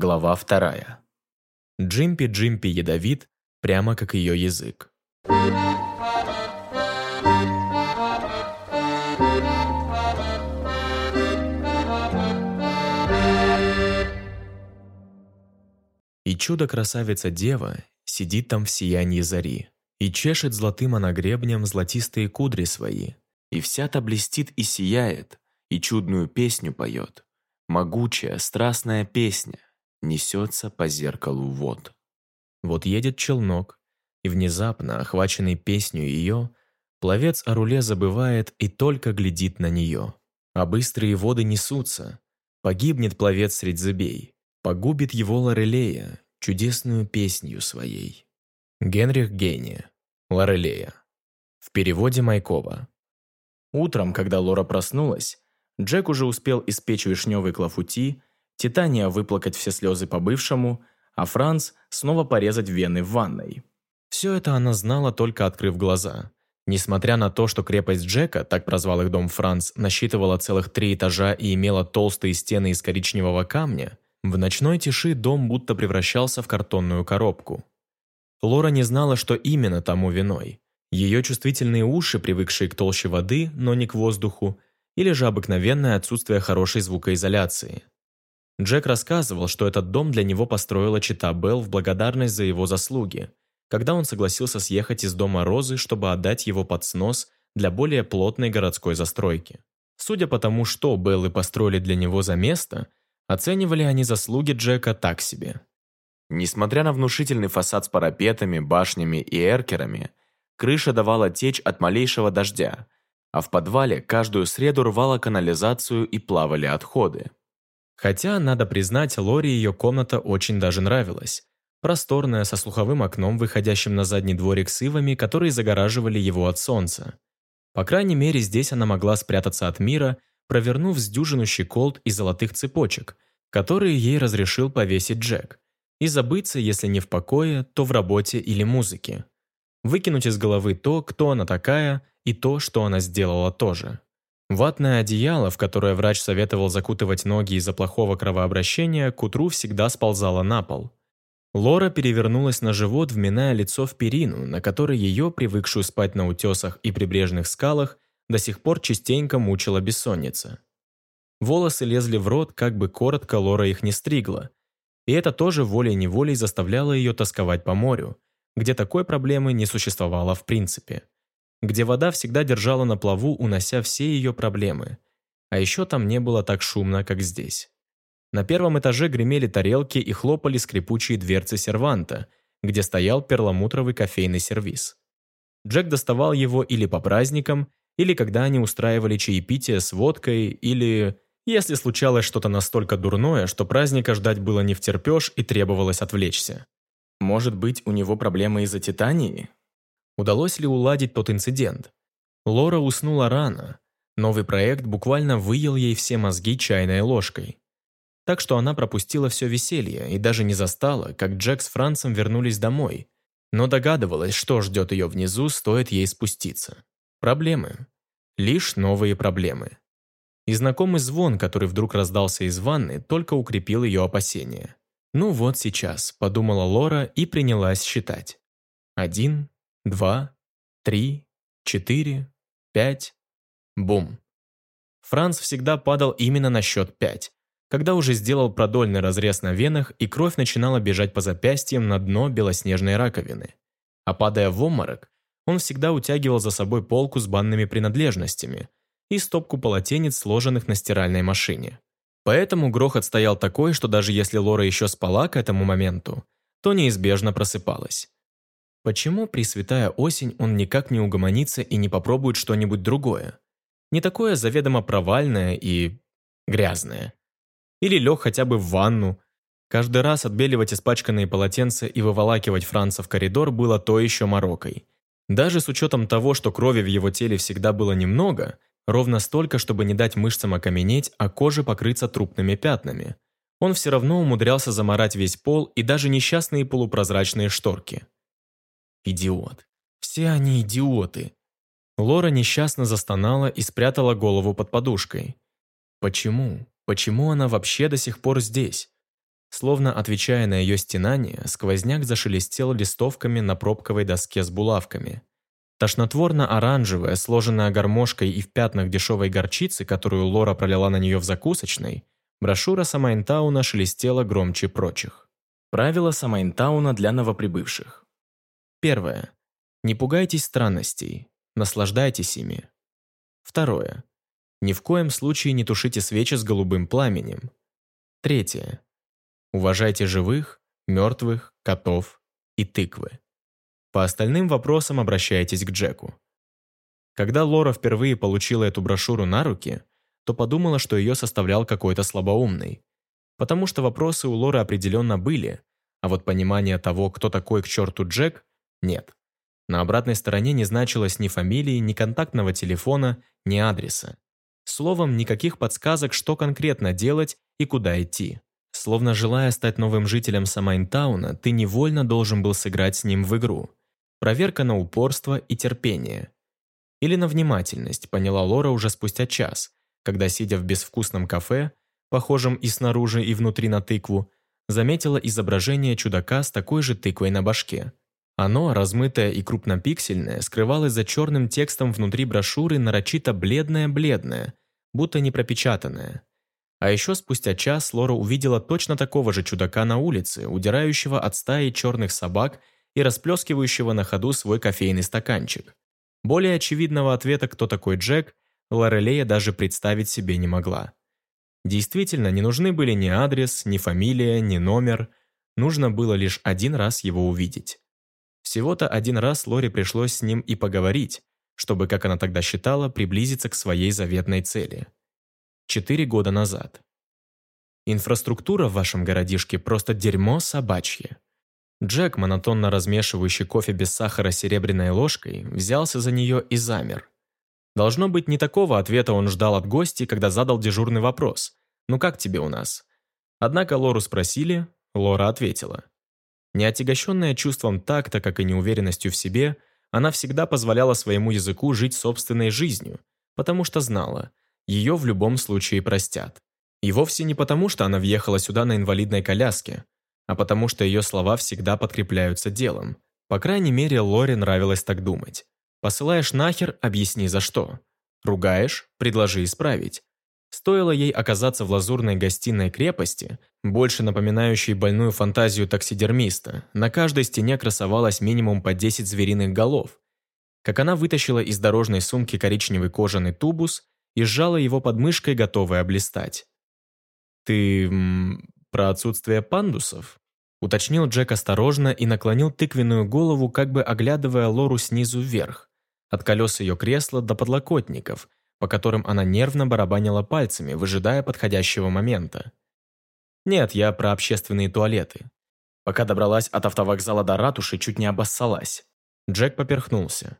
Глава вторая. Джимпи-Джимпи ядовит, прямо как ее язык. И чудо-красавица-дева сидит там в сиянии зари и чешет золотым анагребнем золотистые кудри свои, и вся-то блестит и сияет, и чудную песню поет. Могучая, страстная песня несется по зеркалу вод. Вот едет челнок, и внезапно, охваченный песню ее, пловец о руле забывает и только глядит на нее. А быстрые воды несутся, погибнет пловец средь зубей, погубит его Лорелея чудесную песнью своей. Генрих Гейне. Лорелея. В переводе Майкова. Утром, когда Лора проснулась, Джек уже успел испечь вишневый клафути, Титания выплакать все слезы по бывшему, а Франц снова порезать вены в ванной. Все это она знала, только открыв глаза. Несмотря на то, что крепость Джека, так прозвал их дом Франц, насчитывала целых три этажа и имела толстые стены из коричневого камня, в ночной тиши дом будто превращался в картонную коробку. Лора не знала, что именно тому виной. Ее чувствительные уши, привыкшие к толще воды, но не к воздуху, или же обыкновенное отсутствие хорошей звукоизоляции. Джек рассказывал, что этот дом для него построила чита Белл в благодарность за его заслуги, когда он согласился съехать из дома Розы, чтобы отдать его под снос для более плотной городской застройки. Судя по тому, что Беллы построили для него за место, оценивали они заслуги Джека так себе. Несмотря на внушительный фасад с парапетами, башнями и эркерами, крыша давала течь от малейшего дождя – а в подвале каждую среду рвала канализацию и плавали отходы. Хотя, надо признать, Лори ее комната очень даже нравилась. Просторная, со слуховым окном, выходящим на задний дворик с ивами, которые загораживали его от солнца. По крайней мере, здесь она могла спрятаться от мира, провернув с дюжину щеколд и золотых цепочек, которые ей разрешил повесить Джек, и забыться, если не в покое, то в работе или музыке. Выкинуть из головы то, кто она такая, и то, что она сделала тоже. Ватное одеяло, в которое врач советовал закутывать ноги из-за плохого кровообращения, к утру всегда сползало на пол. Лора перевернулась на живот, вминая лицо в перину, на которой ее, привыкшую спать на утесах и прибрежных скалах, до сих пор частенько мучила бессонница. Волосы лезли в рот, как бы коротко Лора их не стригла, и это тоже волей-неволей заставляло ее тосковать по морю, где такой проблемы не существовало в принципе где вода всегда держала на плаву, унося все ее проблемы. А еще там не было так шумно, как здесь. На первом этаже гремели тарелки и хлопали скрипучие дверцы серванта, где стоял перламутровый кофейный сервиз. Джек доставал его или по праздникам, или когда они устраивали чаепитие с водкой, или если случалось что-то настолько дурное, что праздника ждать было не втерпешь и требовалось отвлечься. Может быть, у него проблемы из-за Титании? Удалось ли уладить тот инцидент? Лора уснула рано. Новый проект буквально выел ей все мозги чайной ложкой. Так что она пропустила все веселье и даже не застала, как Джек с Францем вернулись домой, но догадывалась, что ждет ее внизу, стоит ей спуститься. Проблемы. Лишь новые проблемы. И знакомый звон, который вдруг раздался из ванны, только укрепил ее опасения. «Ну вот сейчас», – подумала Лора и принялась считать. Один, два, три, четыре, пять. Бум. Франц всегда падал именно на счет пять, когда уже сделал продольный разрез на венах и кровь начинала бежать по запястьям на дно белоснежной раковины. А падая в обморок, он всегда утягивал за собой полку с банными принадлежностями и стопку полотенец, сложенных на стиральной машине. Поэтому грохот стоял такой, что даже если Лора еще спала к этому моменту, то неизбежно просыпалась. Почему Пресвятая Осень он никак не угомонится и не попробует что-нибудь другое? Не такое заведомо провальное и грязное. Или лег хотя бы в ванну. Каждый раз отбеливать испачканные полотенца и выволакивать Франца в коридор было то еще морокой. Даже с учетом того, что крови в его теле всегда было немного, ровно столько, чтобы не дать мышцам окаменеть, а коже покрыться трупными пятнами, он все равно умудрялся заморать весь пол и даже несчастные полупрозрачные шторки. Идиот. Все они идиоты. Лора несчастно застонала и спрятала голову под подушкой. Почему? Почему она вообще до сих пор здесь? Словно отвечая на ее стенание, сквозняк зашелестел листовками на пробковой доске с булавками. Тошнотворно-оранжевая, сложенная гармошкой и в пятнах дешевой горчицы, которую Лора пролила на нее в закусочной, брошюра Самайнтауна шелестела громче прочих. Правила Самайнтауна для новоприбывших. Первое. Не пугайтесь странностей, наслаждайтесь ими. Второе. Ни в коем случае не тушите свечи с голубым пламенем. Третье. Уважайте живых, мертвых, котов и тыквы. По остальным вопросам обращайтесь к Джеку. Когда Лора впервые получила эту брошюру на руки, то подумала, что ее составлял какой-то слабоумный. Потому что вопросы у Лоры определенно были, а вот понимания того, кто такой к черту Джек, нет. На обратной стороне не значилось ни фамилии, ни контактного телефона, ни адреса. Словом, никаких подсказок, что конкретно делать и куда идти. Словно желая стать новым жителем Самайнтауна, ты невольно должен был сыграть с ним в игру. Проверка на упорство и терпение. Или на внимательность, поняла Лора уже спустя час, когда, сидя в безвкусном кафе, похожем и снаружи, и внутри на тыкву, заметила изображение чудака с такой же тыквой на башке. Оно, размытое и крупнопиксельное, скрывалось за черным текстом внутри брошюры нарочито бледное-бледное, будто не пропечатанное. А еще спустя час Лора увидела точно такого же чудака на улице, удирающего от стаи черных собак и расплескивающего на ходу свой кофейный стаканчик. Более очевидного ответа, кто такой Джек, Лорелея даже представить себе не могла. Действительно, не нужны были ни адрес, ни фамилия, ни номер. Нужно было лишь один раз его увидеть. Всего-то один раз Лоре пришлось с ним и поговорить, чтобы, как она тогда считала, приблизиться к своей заветной цели. Четыре года назад. Инфраструктура в вашем городишке просто дерьмо собачье. Джек, монотонно размешивающий кофе без сахара серебряной ложкой, взялся за нее и замер. Должно быть, не такого ответа он ждал от гостей, когда задал дежурный вопрос. «Ну как тебе у нас?» Однако Лору спросили, Лора ответила. Не отягощенная чувством такта, как и неуверенностью в себе, она всегда позволяла своему языку жить собственной жизнью, потому что знала, ее в любом случае простят. И вовсе не потому, что она въехала сюда на инвалидной коляске, а потому что ее слова всегда подкрепляются делом. По крайней мере, Лоре нравилось так думать. Посылаешь нахер, объясни за что. Ругаешь, предложи исправить. Стоило ей оказаться в лазурной гостиной крепости, больше напоминающей больную фантазию таксидермиста, на каждой стене красовалось минимум по 10 звериных голов. Как она вытащила из дорожной сумки коричневый кожаный тубус и сжала его под мышкой, готовая блистать. «Ты... М, про отсутствие пандусов?» Уточнил Джек осторожно и наклонил тыквенную голову, как бы оглядывая Лору снизу вверх, от колес ее кресла до подлокотников, по которым она нервно барабанила пальцами, выжидая подходящего момента. «Нет, я про общественные туалеты. Пока добралась от автовокзала до ратуши, чуть не обоссалась». Джек поперхнулся.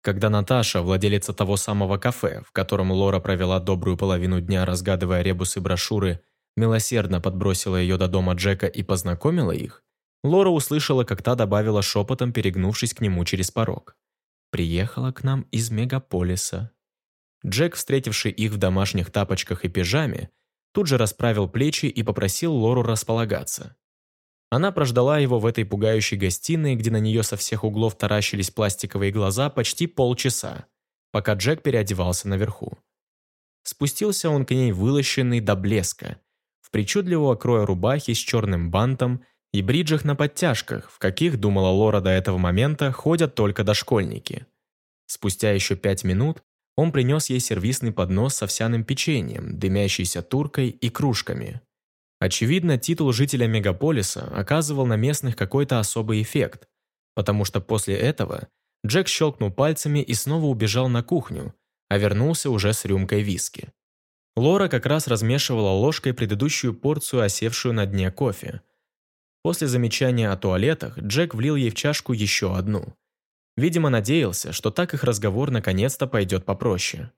Когда Наташа, владелица того самого кафе, в котором Лора провела добрую половину дня, разгадывая ребусы брошюры, милосердно подбросила ее до дома Джека и познакомила их, Лора услышала, как та добавила шепотом, перегнувшись к нему через порог. «Приехала к нам из мегаполиса». Джек, встретивший их в домашних тапочках и пижаме, тут же расправил плечи и попросил Лору располагаться. Она прождала его в этой пугающей гостиной, где на нее со всех углов таращились пластиковые глаза почти полчаса, пока Джек переодевался наверху. Спустился он к ней вылощенный до блеска, в причудливого кроя рубахи с черным бантом и бриджах на подтяжках, в каких, думала Лора до этого момента, ходят только дошкольники. Спустя еще пять минут он принес ей сервисный поднос с овсяным печеньем, дымящейся туркой и кружками. Очевидно, титул жителя мегаполиса оказывал на местных какой-то особый эффект, потому что после этого Джек щелкнул пальцами и снова убежал на кухню, а вернулся уже с рюмкой виски. Лора как раз размешивала ложкой предыдущую порцию, осевшую на дне кофе. После замечания о туалетах Джек влил ей в чашку еще одну. Видимо, надеялся, что так их разговор наконец-то пойдет попроще.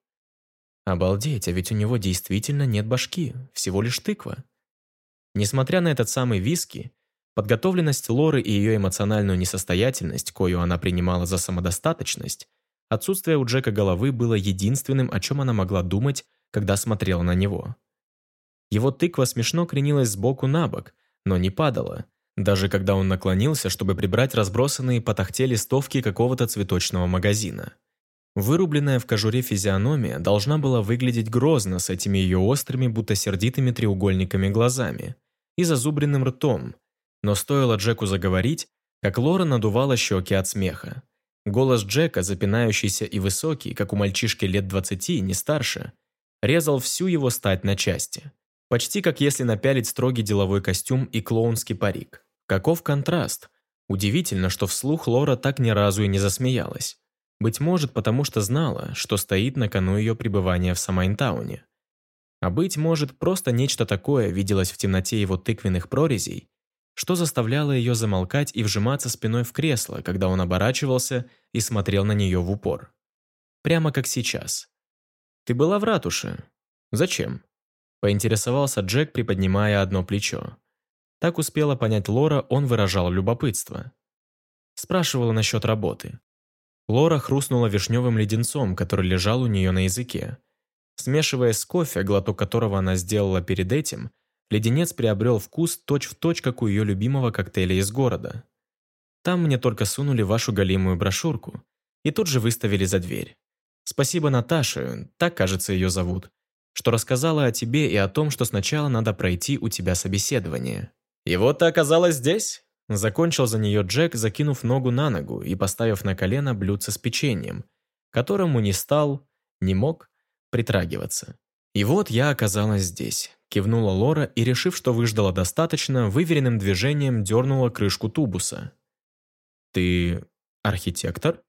Обалдеть, а ведь у него действительно нет башки, всего лишь тыква. Несмотря на этот самый виски, подготовленность Лоры и ее эмоциональную несостоятельность, кою она принимала за самодостаточность, отсутствие у Джека головы было единственным, о чем она могла думать, когда смотрела на него. Его тыква смешно кренилась сбоку на бок, но не падала, даже когда он наклонился, чтобы прибрать разбросанные по тахте листовки какого-то цветочного магазина. Вырубленная в кожуре физиономия должна была выглядеть грозно с этими ее острыми, будто сердитыми треугольниками глазами и зазубренным ртом, но стоило Джеку заговорить, как Лора надувала щеки от смеха. Голос Джека, запинающийся и высокий, как у мальчишки лет двадцати, не старше, резал всю его стать на части. Почти как если напялить строгий деловой костюм и клоунский парик. Каков контраст! Удивительно, что вслух Лора так ни разу и не засмеялась. Быть может, потому что знала, что стоит на кону ее пребывания в Самайнтауне. А быть может, просто нечто такое виделось в темноте его тыквенных прорезей, что заставляло ее замолкать и вжиматься спиной в кресло, когда он оборачивался и смотрел на нее в упор. Прямо как сейчас. «Ты была в ратуше? Зачем?» Поинтересовался Джек, приподнимая одно плечо. Так успела понять Лора, он выражал любопытство. Спрашивала насчет работы. Лора хрустнула вишневым леденцом, который лежал у нее на языке. Смешивая с кофе, глоток которого она сделала перед этим, леденец приобрел вкус точь-в-точь, точь, как у ее любимого коктейля из города. Там мне только сунули вашу голимую брошюрку и тут же выставили за дверь. Спасибо Наташе, так, кажется, ее зовут, что рассказала о тебе и о том, что сначала надо пройти у тебя собеседование. И вот ты оказалась здесь? Закончил за нее Джек, закинув ногу на ногу и поставив на колено блюдце с печеньем, которому не стал, не мог притрагиваться. И вот я оказалась здесь. Кивнула Лора и, решив, что выждала достаточно, выверенным движением дернула крышку тубуса. «Ты архитектор?»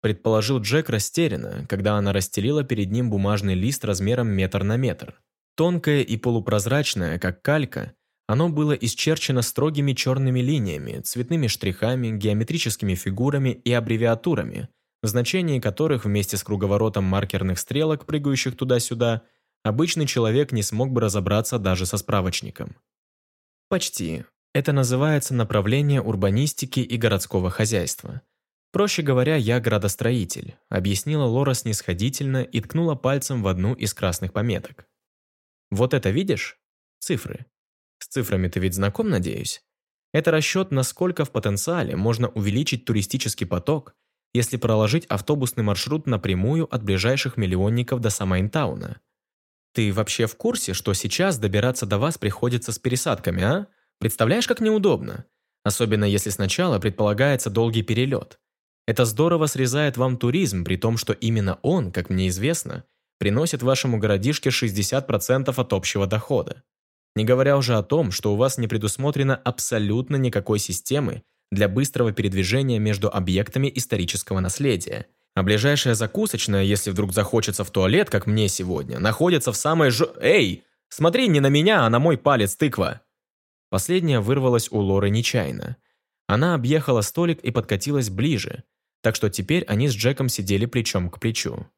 Предположил Джек растерянно, когда она расстелила перед ним бумажный лист размером метр на метр. Тонкое и полупрозрачное, как калька, оно было исчерчено строгими черными линиями, цветными штрихами, геометрическими фигурами и аббревиатурами, в значении которых вместе с круговоротом маркерных стрелок, прыгающих туда-сюда, обычный человек не смог бы разобраться даже со справочником. Почти. Это называется направление урбанистики и городского хозяйства. Проще говоря, я градостроитель, объяснила Лора снисходительно и ткнула пальцем в одну из красных пометок. Вот это видишь? Цифры. С цифрами ты ведь знаком, надеюсь? Это расчет, насколько в потенциале можно увеличить туристический поток, если проложить автобусный маршрут напрямую от ближайших миллионников до Самайнтауна. Ты вообще в курсе, что сейчас добираться до вас приходится с пересадками, а? Представляешь, как неудобно? Особенно если сначала предполагается долгий перелет. Это здорово срезает вам туризм, при том, что именно он, как мне известно, приносит вашему городишке 60% от общего дохода. Не говоря уже о том, что у вас не предусмотрено абсолютно никакой системы для быстрого передвижения между объектами исторического наследия – а ближайшая закусочная, если вдруг захочется в туалет, как мне сегодня, находится в самой ж... Эй, смотри не на меня, а на мой палец, тыква!» Последняя вырвалась у Лоры нечаянно. Она объехала столик и подкатилась ближе, так что теперь они с Джеком сидели плечом к плечу.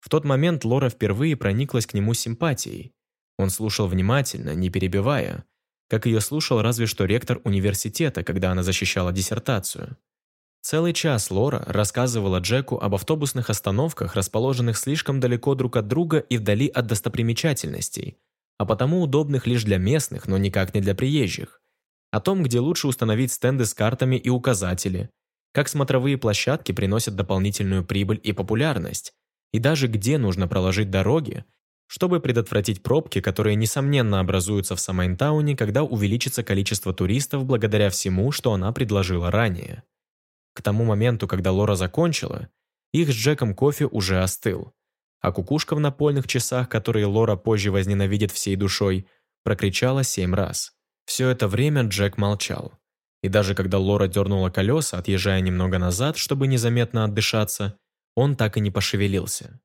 В тот момент Лора впервые прониклась к нему симпатией. Он слушал внимательно, не перебивая, как ее слушал разве что ректор университета, когда она защищала диссертацию. Целый час Лора рассказывала Джеку об автобусных остановках, расположенных слишком далеко друг от друга и вдали от достопримечательностей, а потому удобных лишь для местных, но никак не для приезжих. О том, где лучше установить стенды с картами и указатели, как смотровые площадки приносят дополнительную прибыль и популярность, и даже где нужно проложить дороги, чтобы предотвратить пробки, которые, несомненно, образуются в Самайнтауне, когда увеличится количество туристов благодаря всему, что она предложила ранее. К тому моменту, когда Лора закончила, их с Джеком кофе уже остыл, а кукушка в напольных часах, которые Лора позже возненавидит всей душой, прокричала семь раз. Все это время Джек молчал. И даже когда Лора дернула колеса, отъезжая немного назад, чтобы незаметно отдышаться, он так и не пошевелился.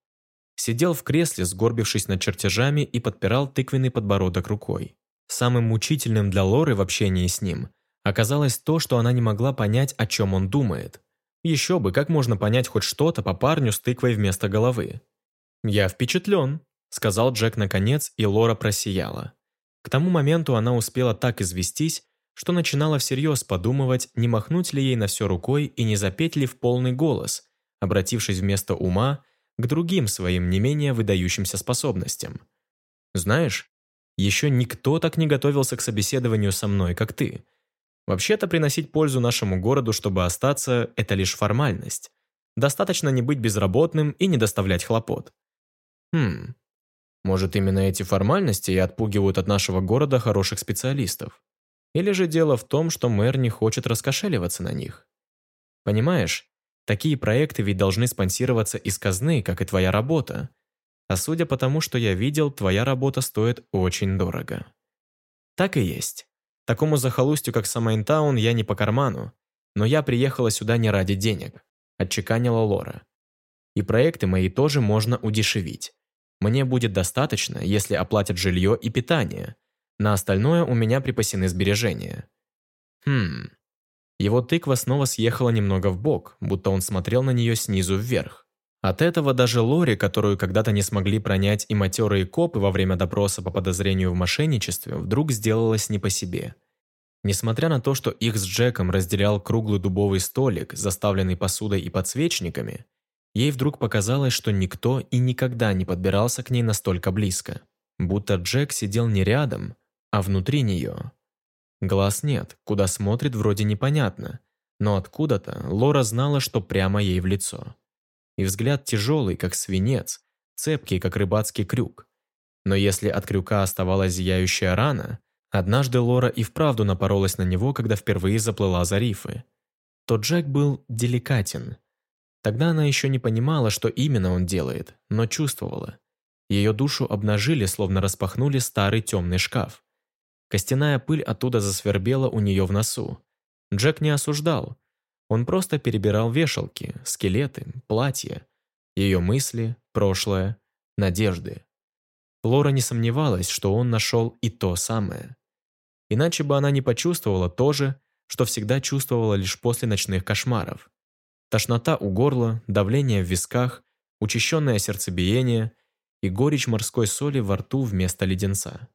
Сидел в кресле, сгорбившись над чертежами и подпирал тыквенный подбородок рукой. Самым мучительным для Лоры в общении с ним Оказалось то, что она не могла понять, о чем он думает. Еще бы, как можно понять хоть что-то по парню с тыквой вместо головы? «Я впечатлен», — сказал Джек наконец, и Лора просияла. К тому моменту она успела так известись, что начинала всерьез подумывать, не махнуть ли ей на все рукой и не запеть ли в полный голос, обратившись вместо ума к другим своим не менее выдающимся способностям. «Знаешь, Еще никто так не готовился к собеседованию со мной, как ты. Вообще-то приносить пользу нашему городу, чтобы остаться, это лишь формальность. Достаточно не быть безработным и не доставлять хлопот. Хм, может, именно эти формальности и отпугивают от нашего города хороших специалистов? Или же дело в том, что мэр не хочет раскошеливаться на них? Понимаешь, такие проекты ведь должны спонсироваться из казны, как и твоя работа. А судя по тому, что я видел, твоя работа стоит очень дорого. Так и есть. Такому захолустью, как Самайнтаун, я не по карману. Но я приехала сюда не ради денег, отчеканила Лора. И проекты мои тоже можно удешевить. Мне будет достаточно, если оплатят жилье и питание. На остальное у меня припасены сбережения. Хм. Его тыква снова съехала немного в бок, будто он смотрел на нее снизу вверх. От этого даже Лори, которую когда-то не смогли пронять и матерые копы во время допроса по подозрению в мошенничестве, вдруг сделалось не по себе. Несмотря на то, что их с Джеком разделял круглый дубовый столик, заставленный посудой и подсвечниками, Ей вдруг показалось, что никто и никогда не подбирался к ней настолько близко. Будто Джек сидел не рядом, а внутри нее. Глаз нет, куда смотрит вроде непонятно, но откуда-то Лора знала, что прямо ей в лицо. И взгляд тяжелый, как свинец, цепкий, как рыбацкий крюк. Но если от крюка оставалась зияющая рана, однажды Лора и вправду напоролась на него, когда впервые заплыла за рифы, то Джек был деликатен – Тогда она еще не понимала, что именно он делает, но чувствовала. Ее душу обнажили, словно распахнули старый темный шкаф. Костяная пыль оттуда засвербела у нее в носу. Джек не осуждал. Он просто перебирал вешалки, скелеты, платья, ее мысли, прошлое, надежды. Лора не сомневалась, что он нашел и то самое. Иначе бы она не почувствовала то же, что всегда чувствовала лишь после ночных кошмаров. Тошнота у горла, давление в висках, учащенное сердцебиение и горечь морской соли во рту вместо леденца.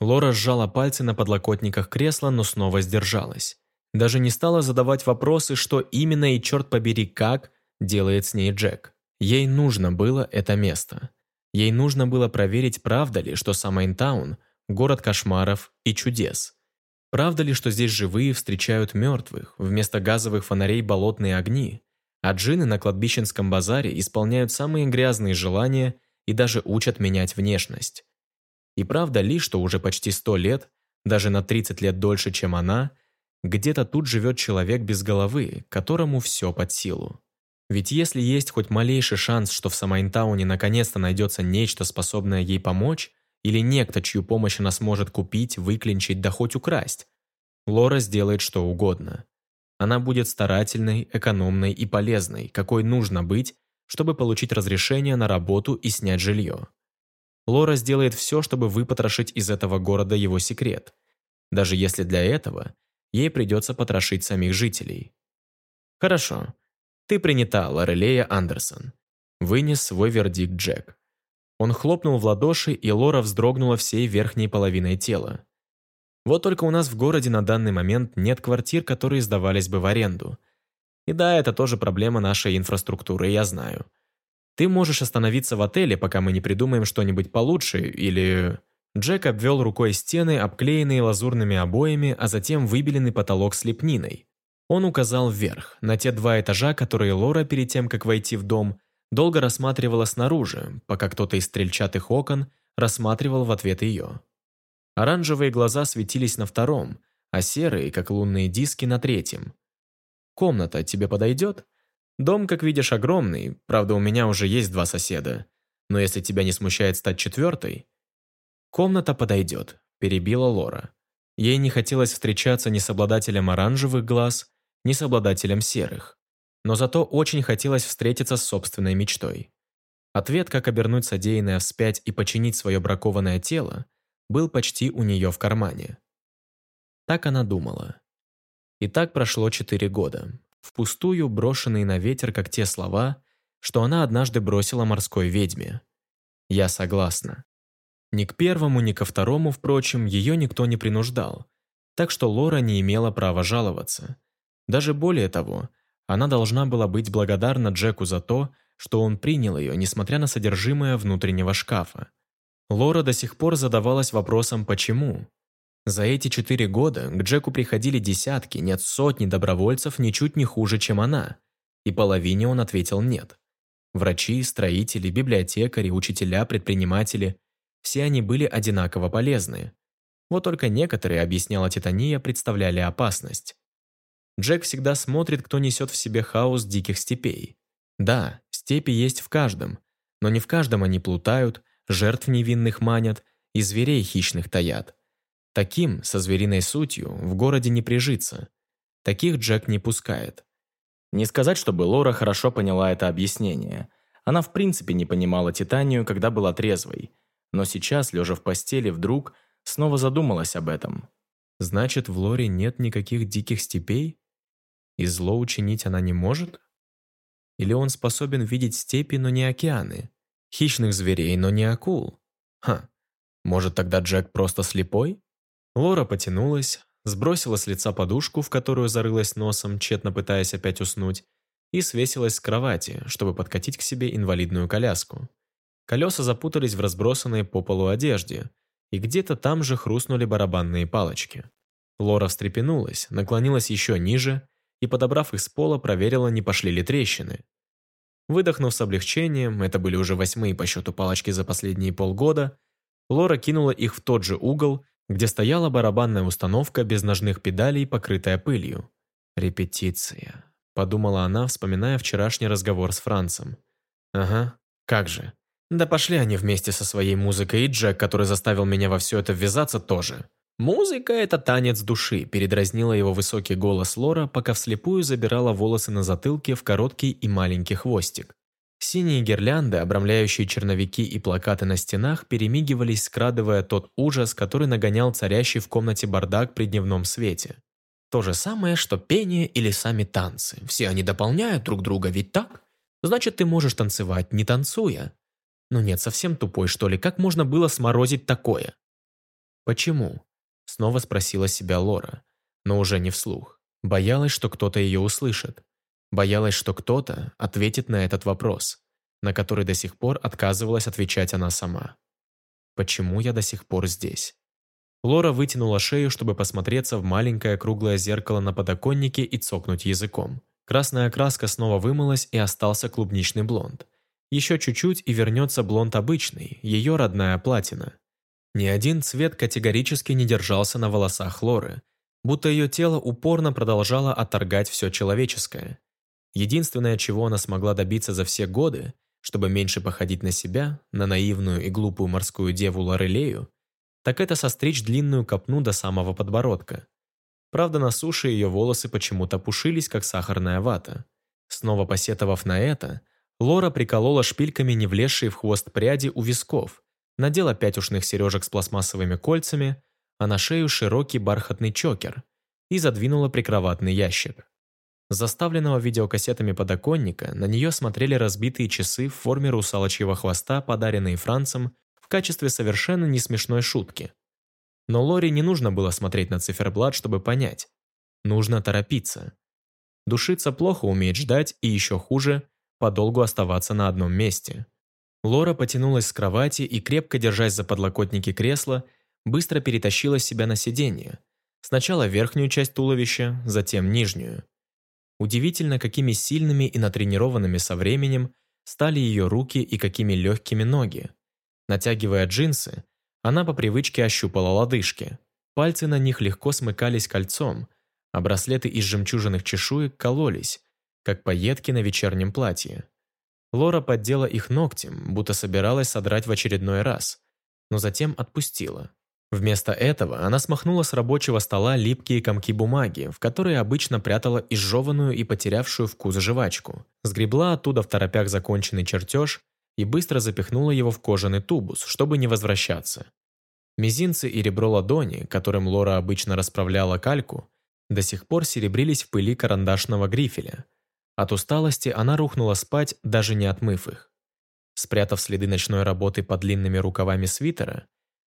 Лора сжала пальцы на подлокотниках кресла, но снова сдержалась. Даже не стала задавать вопросы, что именно и, черт побери, как делает с ней Джек. Ей нужно было это место. Ей нужно было проверить, правда ли, что Самайнтаун – город кошмаров и чудес. Правда ли, что здесь живые встречают мертвых, вместо газовых фонарей болотные огни? А джины на кладбищенском базаре исполняют самые грязные желания и даже учат менять внешность. И правда ли, что уже почти сто лет, даже на 30 лет дольше, чем она, где-то тут живет человек без головы, которому все под силу. Ведь если есть хоть малейший шанс, что в Самайнтауне наконец-то найдется нечто, способное ей помочь, или некто, чью помощь она сможет купить, выклинчить, да хоть украсть, Лора сделает что угодно. Она будет старательной, экономной и полезной, какой нужно быть, чтобы получить разрешение на работу и снять жилье. Лора сделает все, чтобы выпотрошить из этого города его секрет, даже если для этого ей придется потрошить самих жителей. «Хорошо. Ты принята, Лорелея Андерсон», – вынес свой вердикт Джек. Он хлопнул в ладоши, и Лора вздрогнула всей верхней половиной тела. Вот только у нас в городе на данный момент нет квартир, которые сдавались бы в аренду. И да, это тоже проблема нашей инфраструктуры, я знаю. Ты можешь остановиться в отеле, пока мы не придумаем что-нибудь получше, или...» Джек обвел рукой стены, обклеенные лазурными обоями, а затем выбеленный потолок с лепниной. Он указал вверх, на те два этажа, которые Лора перед тем, как войти в дом, долго рассматривала снаружи, пока кто-то из стрельчатых окон рассматривал в ответ ее. Оранжевые глаза светились на втором, а серые, как лунные диски, на третьем. «Комната тебе подойдет?» «Дом, как видишь, огромный, правда, у меня уже есть два соседа. Но если тебя не смущает стать четвертой...» «Комната подойдет», – перебила Лора. Ей не хотелось встречаться ни с обладателем оранжевых глаз, ни с обладателем серых. Но зато очень хотелось встретиться с собственной мечтой. Ответ, как обернуть содеянное вспять и починить свое бракованное тело, был почти у нее в кармане. Так она думала. И так прошло четыре года, впустую брошенные на ветер, как те слова, что она однажды бросила морской ведьме. «Я согласна». Ни к первому, ни ко второму, впрочем, ее никто не принуждал, так что Лора не имела права жаловаться. Даже более того, она должна была быть благодарна Джеку за то, что он принял ее, несмотря на содержимое внутреннего шкафа. Лора до сих пор задавалась вопросом «почему?». За эти четыре года к Джеку приходили десятки, нет сотни добровольцев ничуть не хуже, чем она, и половине он ответил «нет». Врачи, строители, библиотекари, учителя, предприниматели – все они были одинаково полезны. Вот только некоторые, объясняла Титания, представляли опасность. Джек всегда смотрит, кто несет в себе хаос диких степей. Да, степи есть в каждом, но не в каждом они плутают, жертв невинных манят и зверей хищных таят. Таким, со звериной сутью, в городе не прижиться. Таких Джек не пускает. Не сказать, чтобы Лора хорошо поняла это объяснение. Она в принципе не понимала Титанию, когда была трезвой. Но сейчас, лежа в постели, вдруг снова задумалась об этом. Значит, в Лоре нет никаких диких степей? И зло учинить она не может? Или он способен видеть степи, но не океаны? Хищных зверей, но не акул? Ха, может тогда Джек просто слепой? Лора потянулась, сбросила с лица подушку, в которую зарылась носом, тщетно пытаясь опять уснуть, и свесилась с кровати, чтобы подкатить к себе инвалидную коляску. Колеса запутались в разбросанной по полу одежде, и где-то там же хрустнули барабанные палочки. Лора встрепенулась, наклонилась еще ниже и, подобрав их с пола, проверила, не пошли ли трещины. Выдохнув с облегчением, это были уже восьмые по счету палочки за последние полгода, Лора кинула их в тот же угол, где стояла барабанная установка без ножных педалей, покрытая пылью. «Репетиция», — подумала она, вспоминая вчерашний разговор с Францем. «Ага, как же. Да пошли они вместе со своей музыкой, и Джек, который заставил меня во все это ввязаться, тоже. «Музыка – это танец души», – передразнила его высокий голос Лора, пока вслепую забирала волосы на затылке в короткий и маленький хвостик. Синие гирлянды, обрамляющие черновики и плакаты на стенах, перемигивались, скрадывая тот ужас, который нагонял царящий в комнате бардак при дневном свете. То же самое, что пение или сами танцы. Все они дополняют друг друга, ведь так? Значит, ты можешь танцевать, не танцуя. Ну нет, совсем тупой, что ли? Как можно было сморозить такое? Почему? Снова спросила себя Лора, но уже не вслух. Боялась, что кто-то ее услышит. Боялась, что кто-то ответит на этот вопрос, на который до сих пор отказывалась отвечать она сама. «Почему я до сих пор здесь?» Лора вытянула шею, чтобы посмотреться в маленькое круглое зеркало на подоконнике и цокнуть языком. Красная краска снова вымылась, и остался клубничный блонд. Еще чуть-чуть, и вернется блонд обычный, ее родная платина. Ни один цвет категорически не держался на волосах Лоры, будто ее тело упорно продолжало отторгать все человеческое. Единственное, чего она смогла добиться за все годы, чтобы меньше походить на себя, на наивную и глупую морскую деву Лорелею, так это состричь длинную копну до самого подбородка. Правда, на суше ее волосы почему-то пушились, как сахарная вата. Снова посетовав на это, Лора приколола шпильками не влезшие в хвост пряди у висков, надела пять ушных сережек с пластмассовыми кольцами, а на шею широкий бархатный чокер и задвинула прикроватный ящик. Заставленного видеокассетами подоконника на нее смотрели разбитые часы в форме русалочьего хвоста, подаренные Францем в качестве совершенно несмешной шутки. Но Лори не нужно было смотреть на циферблат, чтобы понять. Нужно торопиться. Душица плохо умеет ждать и еще хуже – подолгу оставаться на одном месте. Лора потянулась с кровати и, крепко держась за подлокотники кресла, быстро перетащила себя на сиденье. Сначала верхнюю часть туловища, затем нижнюю. Удивительно, какими сильными и натренированными со временем стали ее руки и какими легкими ноги. Натягивая джинсы, она по привычке ощупала лодыжки. Пальцы на них легко смыкались кольцом, а браслеты из жемчужных чешуек кололись, как пайетки на вечернем платье. Лора поддела их ногтем, будто собиралась содрать в очередной раз, но затем отпустила. Вместо этого она смахнула с рабочего стола липкие комки бумаги, в которые обычно прятала изжеванную и потерявшую вкус жвачку, сгребла оттуда в торопях законченный чертеж и быстро запихнула его в кожаный тубус, чтобы не возвращаться. Мизинцы и ребро ладони, которым Лора обычно расправляла кальку, до сих пор серебрились в пыли карандашного грифеля – от усталости она рухнула спать, даже не отмыв их. Спрятав следы ночной работы под длинными рукавами свитера,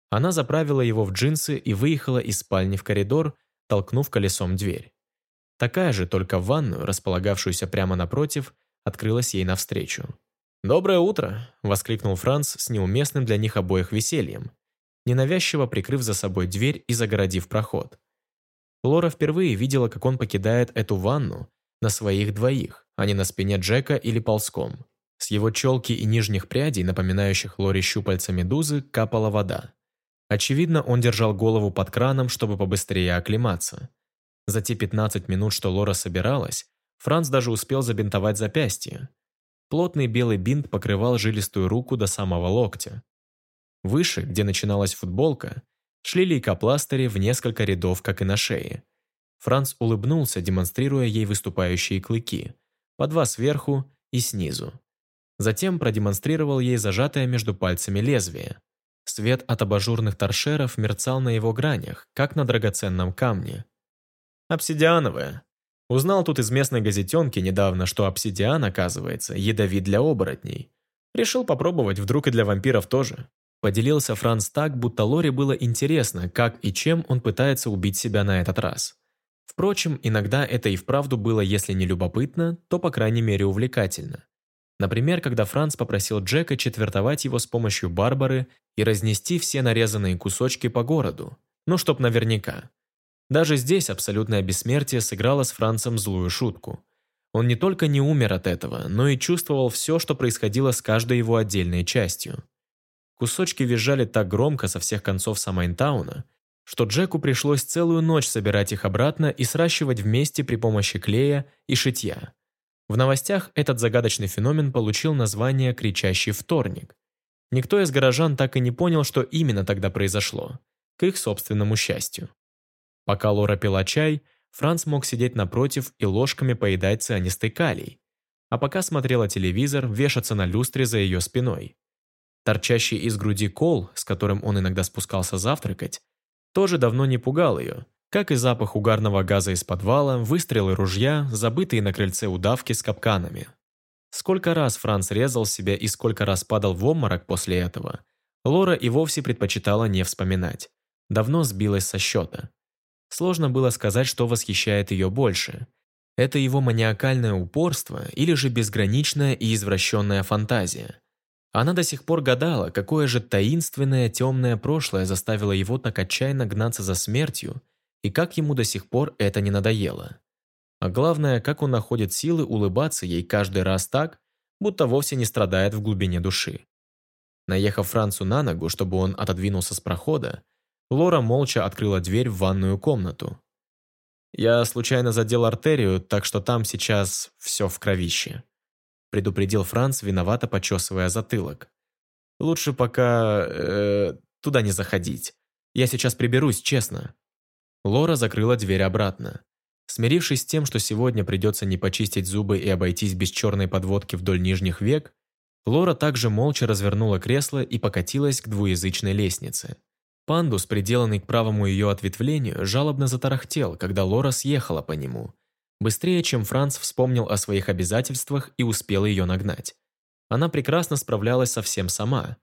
она заправила его в джинсы и выехала из спальни в коридор, толкнув колесом дверь. Такая же, только в ванную, располагавшуюся прямо напротив, открылась ей навстречу. «Доброе утро!» – воскликнул Франц с неуместным для них обоих весельем, ненавязчиво прикрыв за собой дверь и загородив проход. Лора впервые видела, как он покидает эту ванну на своих двоих, а не на спине Джека или ползком. С его челки и нижних прядей, напоминающих Лоре щупальца медузы, капала вода. Очевидно, он держал голову под краном, чтобы побыстрее оклематься. За те 15 минут, что Лора собиралась, Франц даже успел забинтовать запястье. Плотный белый бинт покрывал жилистую руку до самого локтя. Выше, где начиналась футболка, шли лейкопластыри в несколько рядов, как и на шее. Франц улыбнулся, демонстрируя ей выступающие клыки, по два сверху и снизу. Затем продемонстрировал ей зажатое между пальцами лезвие. Свет от абажурных торшеров мерцал на его гранях, как на драгоценном камне. «Обсидиановая», Узнал тут из местной газетенки недавно, что обсидиан, оказывается, ядовит для оборотней. Решил попробовать, вдруг и для вампиров тоже. Поделился Франц так, будто Лоре было интересно, как и чем он пытается убить себя на этот раз. Впрочем, иногда это и вправду было, если не любопытно, то, по крайней мере, увлекательно. Например, когда Франц попросил Джека четвертовать его с помощью Барбары и разнести все нарезанные кусочки по городу. Ну, чтоб наверняка. Даже здесь абсолютное бессмертие сыграло с Францем злую шутку. Он не только не умер от этого, но и чувствовал все, что происходило с каждой его отдельной частью. Кусочки визжали так громко со всех концов Самайнтауна, что Джеку пришлось целую ночь собирать их обратно и сращивать вместе при помощи клея и шитья. В новостях этот загадочный феномен получил название «кричащий вторник». Никто из горожан так и не понял, что именно тогда произошло, к их собственному счастью. Пока Лора пила чай, Франц мог сидеть напротив и ложками поедать цианистый калий, а пока смотрела телевизор, вешаться на люстре за ее спиной. Торчащий из груди кол, с которым он иногда спускался завтракать, тоже давно не пугал ее, как и запах угарного газа из подвала, выстрелы ружья, забытые на крыльце удавки с капканами. Сколько раз Франц резал себя и сколько раз падал в обморок после этого, Лора и вовсе предпочитала не вспоминать. Давно сбилась со счета. Сложно было сказать, что восхищает ее больше. Это его маниакальное упорство или же безграничная и извращенная фантазия. Она до сих пор гадала, какое же таинственное темное прошлое заставило его так отчаянно гнаться за смертью, и как ему до сих пор это не надоело. А главное, как он находит силы улыбаться ей каждый раз так, будто вовсе не страдает в глубине души. Наехав Францу на ногу, чтобы он отодвинулся с прохода, Лора молча открыла дверь в ванную комнату. «Я случайно задел артерию, так что там сейчас все в кровище», предупредил Франц, виновато почесывая затылок. «Лучше пока... Э, туда не заходить. Я сейчас приберусь, честно». Лора закрыла дверь обратно. Смирившись с тем, что сегодня придется не почистить зубы и обойтись без черной подводки вдоль нижних век, Лора также молча развернула кресло и покатилась к двуязычной лестнице. Пандус, приделанный к правому ее ответвлению, жалобно затарахтел, когда Лора съехала по нему. Быстрее, чем Франц вспомнил о своих обязательствах и успел ее нагнать. Она прекрасно справлялась со всем сама.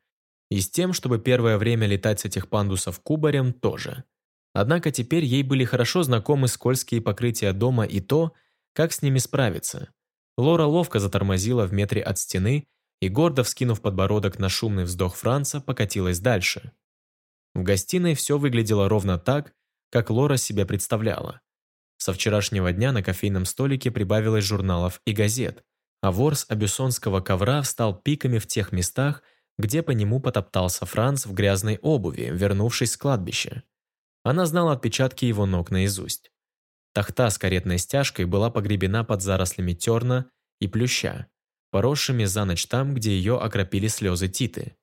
И с тем, чтобы первое время летать с этих пандусов кубарем, тоже. Однако теперь ей были хорошо знакомы скользкие покрытия дома и то, как с ними справиться. Лора ловко затормозила в метре от стены и, гордо вскинув подбородок на шумный вздох Франца, покатилась дальше. В гостиной все выглядело ровно так, как Лора себе представляла. Со вчерашнего дня на кофейном столике прибавилось журналов и газет, а ворс абюсонского ковра встал пиками в тех местах, где по нему потоптался Франц в грязной обуви, вернувшись с кладбища. Она знала отпечатки его ног наизусть. Тахта с каретной стяжкой была погребена под зарослями терна и плюща, поросшими за ночь там, где ее окропили слезы Титы.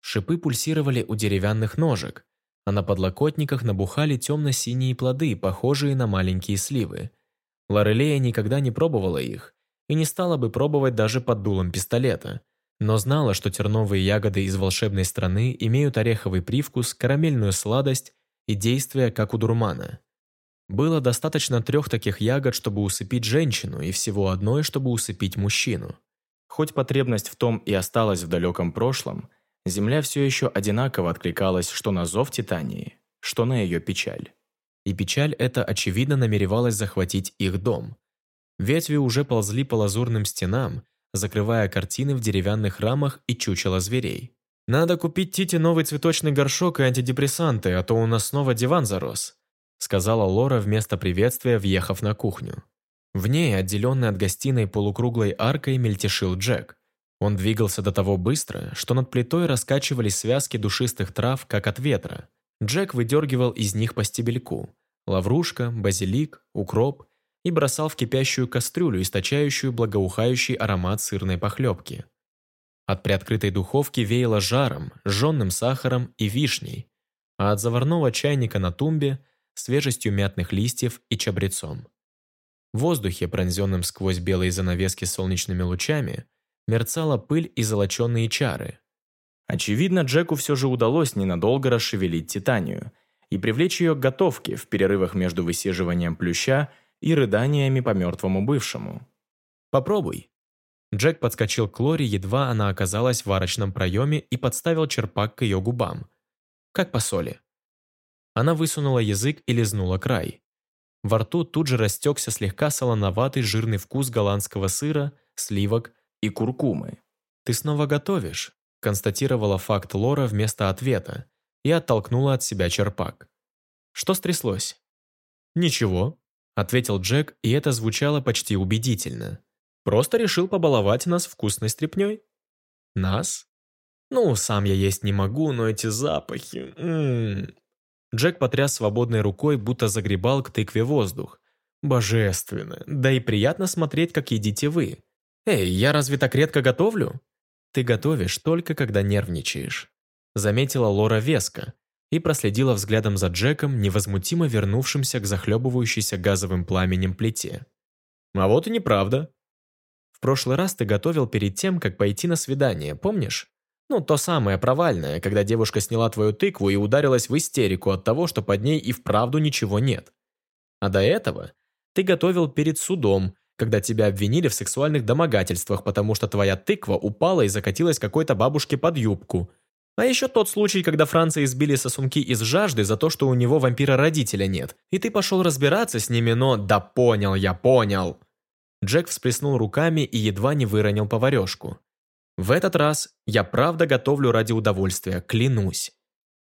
Шипы пульсировали у деревянных ножек, а на подлокотниках набухали темно-синие плоды, похожие на маленькие сливы. Лорелея никогда не пробовала их и не стала бы пробовать даже под дулом пистолета, но знала, что терновые ягоды из волшебной страны имеют ореховый привкус, карамельную сладость и действие, как у дурмана. Было достаточно трех таких ягод, чтобы усыпить женщину, и всего одной, чтобы усыпить мужчину. Хоть потребность в том и осталась в далеком прошлом – Земля все еще одинаково откликалась что на зов Титании, что на ее печаль. И печаль эта, очевидно, намеревалась захватить их дом. Ветви уже ползли по лазурным стенам, закрывая картины в деревянных рамах и чучело зверей. «Надо купить Тите новый цветочный горшок и антидепрессанты, а то у нас снова диван зарос», сказала Лора вместо приветствия, въехав на кухню. В ней, отделенной от гостиной полукруглой аркой, мельтешил Джек. Он двигался до того быстро, что над плитой раскачивались связки душистых трав, как от ветра. Джек выдергивал из них по стебельку. Лаврушка, базилик, укроп и бросал в кипящую кастрюлю, источающую благоухающий аромат сырной похлебки. От приоткрытой духовки веяло жаром, жженным сахаром и вишней, а от заварного чайника на тумбе – свежестью мятных листьев и чабрецом. В воздухе, пронзенном сквозь белые занавески солнечными лучами, мерцала пыль и золоченые чары. Очевидно, Джеку все же удалось ненадолго расшевелить Титанию и привлечь ее к готовке в перерывах между высиживанием плюща и рыданиями по мертвому бывшему. «Попробуй». Джек подскочил к Лори, едва она оказалась в варочном проеме и подставил черпак к ее губам. «Как по соли». Она высунула язык и лизнула край. Во рту тут же растекся слегка солоноватый жирный вкус голландского сыра, сливок и куркумы. «Ты снова готовишь?» констатировала факт Лора вместо ответа и оттолкнула от себя черпак. «Что стряслось?» «Ничего», — ответил Джек, и это звучало почти убедительно. «Просто решил побаловать нас вкусной стряпнёй». «Нас?» «Ну, сам я есть не могу, но эти запахи...» М -м -м. Джек потряс свободной рукой, будто загребал к тыкве воздух. «Божественно! Да и приятно смотреть, как едите вы. Эй, я разве так редко готовлю?» «Ты готовишь только, когда нервничаешь», заметила Лора веско и проследила взглядом за Джеком, невозмутимо вернувшимся к захлебывающейся газовым пламенем плите. «А вот и неправда. Прошлый раз ты готовил перед тем, как пойти на свидание, помнишь? Ну, то самое провальное, когда девушка сняла твою тыкву и ударилась в истерику от того, что под ней и вправду ничего нет. А до этого ты готовил перед судом, когда тебя обвинили в сексуальных домогательствах, потому что твоя тыква упала и закатилась какой-то бабушке под юбку. А еще тот случай, когда Франца избили сосунки из жажды за то, что у него вампира-родителя нет. И ты пошел разбираться с ними, но «да понял, я понял». Джек всплеснул руками и едва не выронил поварешку. В этот раз я правда готовлю ради удовольствия, клянусь.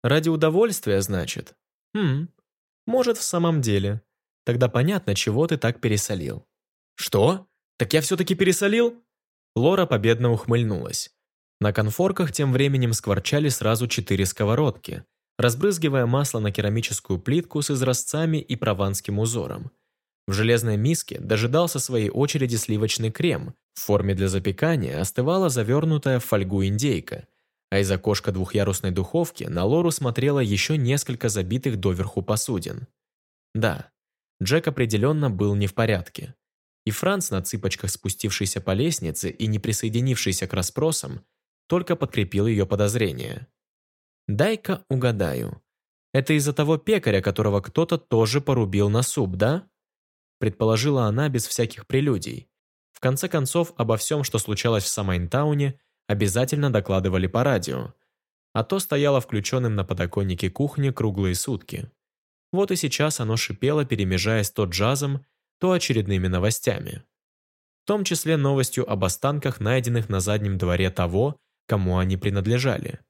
Ради удовольствия, значит? Хм, может, в самом деле. Тогда понятно, чего ты так пересолил. «Что? Так я все-таки пересолил?» Лора победно ухмыльнулась. На конфорках тем временем скворчали сразу четыре сковородки, разбрызгивая масло на керамическую плитку с изразцами и прованским узором. В железной миске дожидался своей очереди сливочный крем, в форме для запекания остывала завернутая в фольгу индейка, а из окошка двухъярусной духовки на Лору смотрело еще несколько забитых доверху посудин. Да, Джек определенно был не в порядке. И Франц, на цыпочках спустившийся по лестнице и не присоединившийся к расспросам, только подкрепил ее подозрения. «Дай-ка угадаю. Это из-за того пекаря, которого кто-то тоже порубил на суп, да?» Предположила она без всяких прелюдий. В конце концов, обо всем, что случалось в Самайнтауне, обязательно докладывали по радио. А то стояло включенным на подоконнике кухни круглые сутки. Вот и сейчас оно шипело, перемежаясь то джазом, то очередными новостями. В том числе новостью об останках, найденных на заднем дворе того, кому они принадлежали.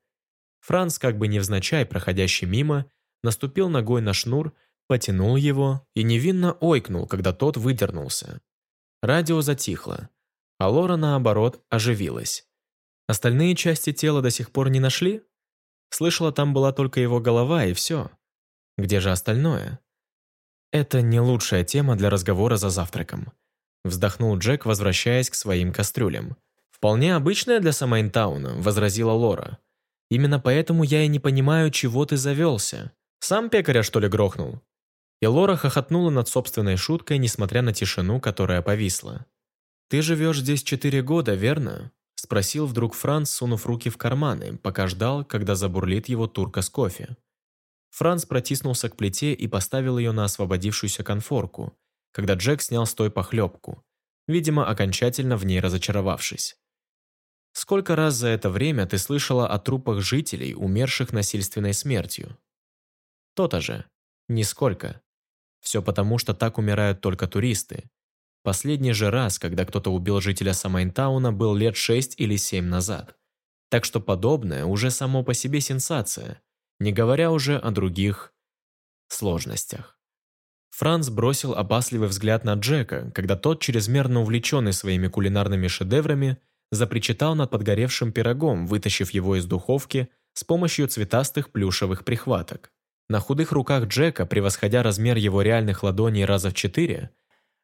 Франц, как бы невзначай проходящий мимо, наступил ногой на шнур, потянул его и невинно ойкнул, когда тот выдернулся. Радио затихло, а Лора, наоборот, оживилась. Остальные части тела до сих пор не нашли? Слышала, там была только его голова и все. Где же остальное? «Это не лучшая тема для разговора за завтраком», вздохнул Джек, возвращаясь к своим кастрюлям. «Вполне обычная для Самайнтауна», – возразила Лора. «Именно поэтому я и не понимаю, чего ты завелся. Сам пекаря, что ли, грохнул?» И Лора хохотнула над собственной шуткой, несмотря на тишину, которая повисла. «Ты живешь здесь четыре года, верно?» – спросил вдруг Франц, сунув руки в карманы, пока ждал, когда забурлит его турка с кофе. Франц протиснулся к плите и поставил ее на освободившуюся конфорку, когда Джек снял с той похлебку, видимо, окончательно в ней разочаровавшись. «Сколько раз за это время ты слышала о трупах жителей, умерших насильственной смертью?» «То-то же. Нисколько. Все потому, что так умирают только туристы. Последний же раз, когда кто-то убил жителя Самайнтауна, был лет шесть или семь назад. Так что подобное уже само по себе сенсация, не говоря уже о других сложностях. Франц бросил опасливый взгляд на Джека, когда тот, чрезмерно увлеченный своими кулинарными шедеврами, запричитал над подгоревшим пирогом, вытащив его из духовки с помощью цветастых плюшевых прихваток. На худых руках Джека, превосходя размер его реальных ладоней раза в четыре,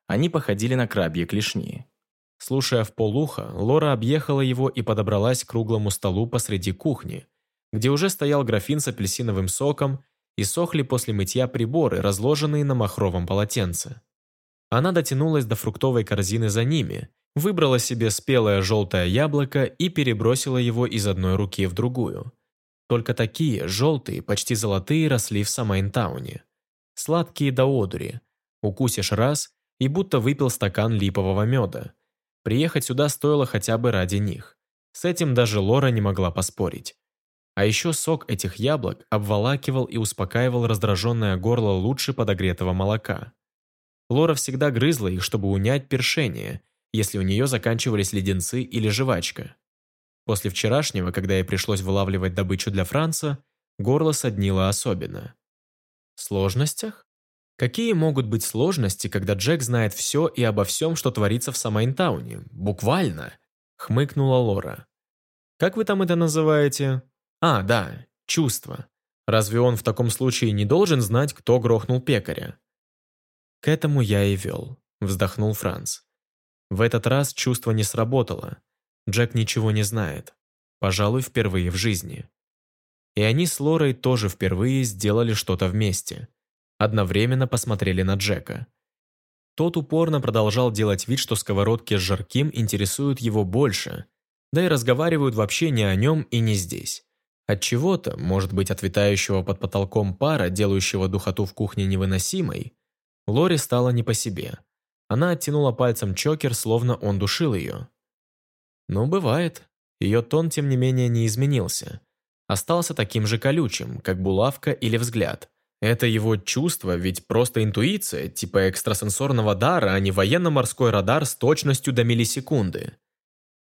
они походили на крабьи клешни. Слушая в полуха, Лора объехала его и подобралась к круглому столу посреди кухни, где уже стоял графин с апельсиновым соком и сохли после мытья приборы, разложенные на махровом полотенце. Она дотянулась до фруктовой корзины за ними, выбрала себе спелое желтое яблоко и перебросила его из одной руки в другую. Только такие, желтые, почти золотые, росли в Самайнтауне. Сладкие до одури. Укусишь раз и будто выпил стакан липового меда. Приехать сюда стоило хотя бы ради них. С этим даже Лора не могла поспорить. А еще сок этих яблок обволакивал и успокаивал раздраженное горло лучше подогретого молока. Лора всегда грызла их, чтобы унять першение, если у нее заканчивались леденцы или жвачка. После вчерашнего, когда ей пришлось вылавливать добычу для Франца, горло соднило особенно. Сложностях? Какие могут быть сложности, когда Джек знает все и обо всем, что творится в Самайнтауне? Буквально!» — хмыкнула Лора. «Как вы там это называете?» «А, да, чувство. Разве он в таком случае не должен знать, кто грохнул пекаря?» «К этому я и вел», — вздохнул Франц. В этот раз чувство не сработало. Джек ничего не знает. Пожалуй, впервые в жизни. И они с Лорой тоже впервые сделали что-то вместе одновременно посмотрели на Джека. Тот упорно продолжал делать вид, что сковородки с жарким интересуют его больше, да и разговаривают вообще не о нем и не здесь. От чего-то, может быть, от витающего под потолком пара, делающего духоту в кухне невыносимой, Лори стало не по себе. Она оттянула пальцем чокер, словно он душил ее. Ну, бывает. Ее тон, тем не менее, не изменился. Остался таким же колючим, как булавка или взгляд. Это его чувство, ведь просто интуиция, типа экстрасенсорного дара, а не военно-морской радар с точностью до миллисекунды.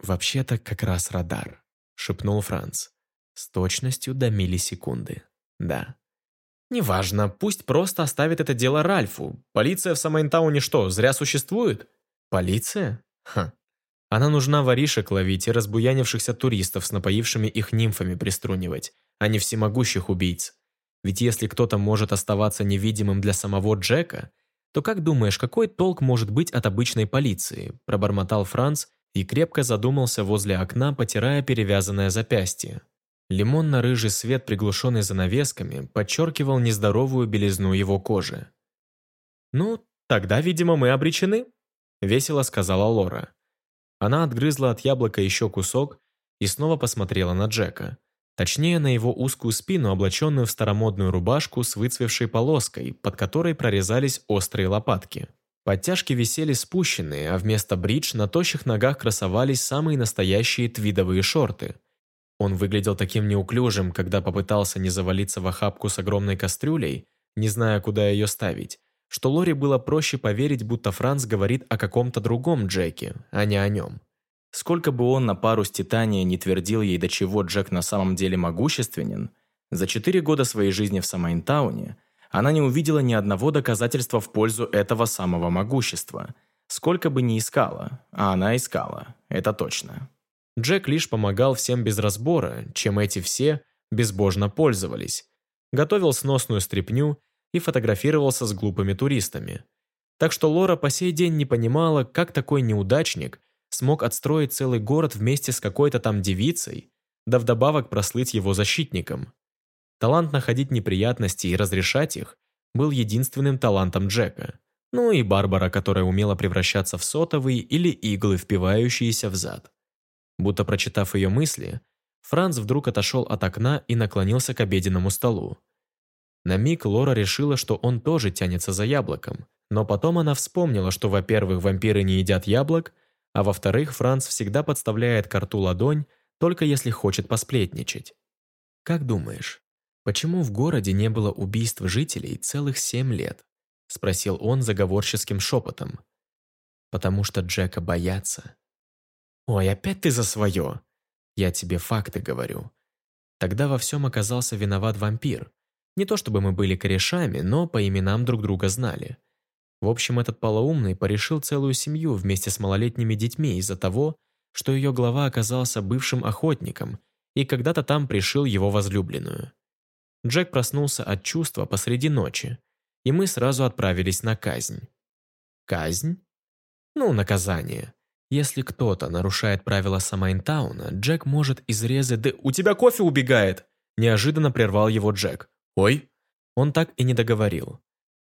«Вообще-то как раз радар», — шепнул Франц. «С точностью до миллисекунды. Да». «Неважно, пусть просто оставит это дело Ральфу. Полиция в Самайнтауне что, зря существует?» «Полиция? Ха. Она нужна воришек ловить и разбуянившихся туристов с напоившими их нимфами приструнивать, а не всемогущих убийц. Ведь если кто-то может оставаться невидимым для самого Джека, то как думаешь, какой толк может быть от обычной полиции?» – пробормотал Франц и крепко задумался возле окна, потирая перевязанное запястье. Лимонно-рыжий свет, приглушенный занавесками, подчеркивал нездоровую белизну его кожи. «Ну, тогда, видимо, мы обречены», – весело сказала Лора. Она отгрызла от яблока еще кусок и снова посмотрела на Джека. Точнее, на его узкую спину, облаченную в старомодную рубашку с выцвевшей полоской, под которой прорезались острые лопатки. Подтяжки висели спущенные, а вместо бридж на тощих ногах красовались самые настоящие твидовые шорты. Он выглядел таким неуклюжим, когда попытался не завалиться в охапку с огромной кастрюлей, не зная, куда ее ставить, что Лори было проще поверить, будто Франц говорит о каком-то другом Джеке, а не о нем. Сколько бы он на пару с Титания не твердил ей, до чего Джек на самом деле могущественен, за четыре года своей жизни в Самайнтауне она не увидела ни одного доказательства в пользу этого самого могущества. Сколько бы ни искала, а она искала, это точно. Джек лишь помогал всем без разбора, чем эти все безбожно пользовались. Готовил сносную стряпню и фотографировался с глупыми туристами. Так что Лора по сей день не понимала, как такой неудачник смог отстроить целый город вместе с какой-то там девицей, да вдобавок прослыть его защитником. Талант находить неприятности и разрешать их был единственным талантом Джека. Ну и Барбара, которая умела превращаться в сотовые или иглы, впивающиеся в зад. Будто прочитав ее мысли, Франц вдруг отошел от окна и наклонился к обеденному столу. На миг Лора решила, что он тоже тянется за яблоком, но потом она вспомнила, что, во-первых, вампиры не едят яблок, а во-вторых, Франц всегда подставляет карту ладонь, только если хочет посплетничать. «Как думаешь, почему в городе не было убийств жителей целых семь лет?» – спросил он заговорческим шепотом. Потому что Джека боятся. «Ой, опять ты за свое!» Я тебе факты говорю. Тогда во всем оказался виноват вампир. Не то чтобы мы были корешами, но по именам друг друга знали. В общем, этот полоумный порешил целую семью вместе с малолетними детьми из-за того, что ее глава оказался бывшим охотником и когда-то там пришил его возлюбленную. Джек проснулся от чувства посреди ночи, и мы сразу отправились на казнь. Казнь? Ну, наказание. Если кто-то нарушает правила Самайнтауна, Джек может изрезать... Да у тебя кофе убегает! Неожиданно прервал его Джек. Ой? Он так и не договорил.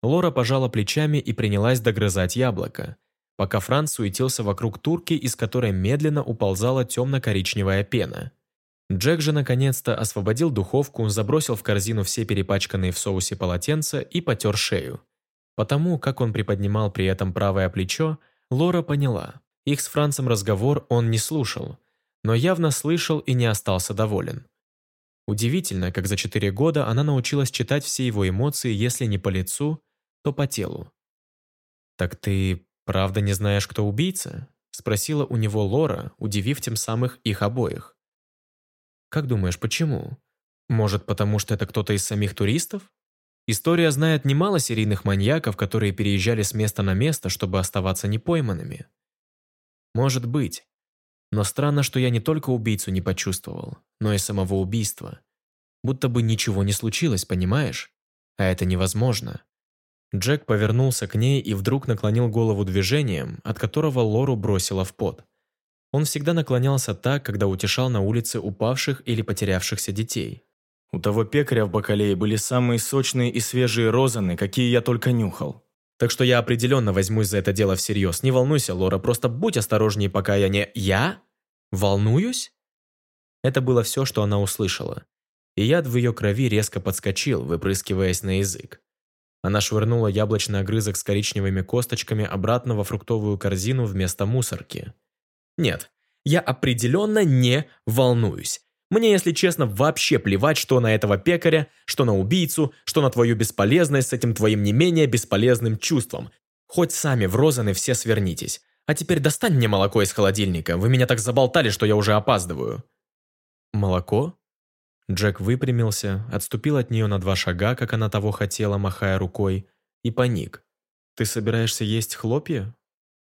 Лора пожала плечами и принялась догрызать яблоко, пока Франц суетился вокруг турки, из которой медленно уползала темно-коричневая пена. Джек же наконец-то освободил духовку, забросил в корзину все перепачканные в соусе полотенца и потер шею. Потому, как он приподнимал при этом правое плечо, Лора поняла. Их с Францем разговор он не слушал, но явно слышал и не остался доволен. Удивительно, как за четыре года она научилась читать все его эмоции, если не по лицу, то по телу. «Так ты правда не знаешь, кто убийца?» – спросила у него Лора, удивив тем самых их обоих. «Как думаешь, почему? Может, потому что это кто-то из самих туристов? История знает немало серийных маньяков, которые переезжали с места на место, чтобы оставаться непойманными. Может быть. Но странно, что я не только убийцу не почувствовал, но и самого убийства. Будто бы ничего не случилось, понимаешь? А это невозможно. Джек повернулся к ней и вдруг наклонил голову движением, от которого Лору бросила в пот. Он всегда наклонялся так, когда утешал на улице упавших или потерявшихся детей. «У того пекаря в бакалее были самые сочные и свежие розаны, какие я только нюхал. Так что я определенно возьмусь за это дело всерьез. Не волнуйся, Лора, просто будь осторожнее, пока я не... Я? Волнуюсь? Это было все, что она услышала. И яд в ее крови резко подскочил, выпрыскиваясь на язык. Она швырнула яблочный огрызок с коричневыми косточками обратно во фруктовую корзину вместо мусорки. Нет, я определенно не волнуюсь. Мне, если честно, вообще плевать, что на этого пекаря, что на убийцу, что на твою бесполезность с этим твоим не менее бесполезным чувством. Хоть сами в розаны все свернитесь. А теперь достань мне молоко из холодильника, вы меня так заболтали, что я уже опаздываю». «Молоко?» Джек выпрямился, отступил от нее на два шага, как она того хотела, махая рукой, и паник. «Ты собираешься есть хлопья?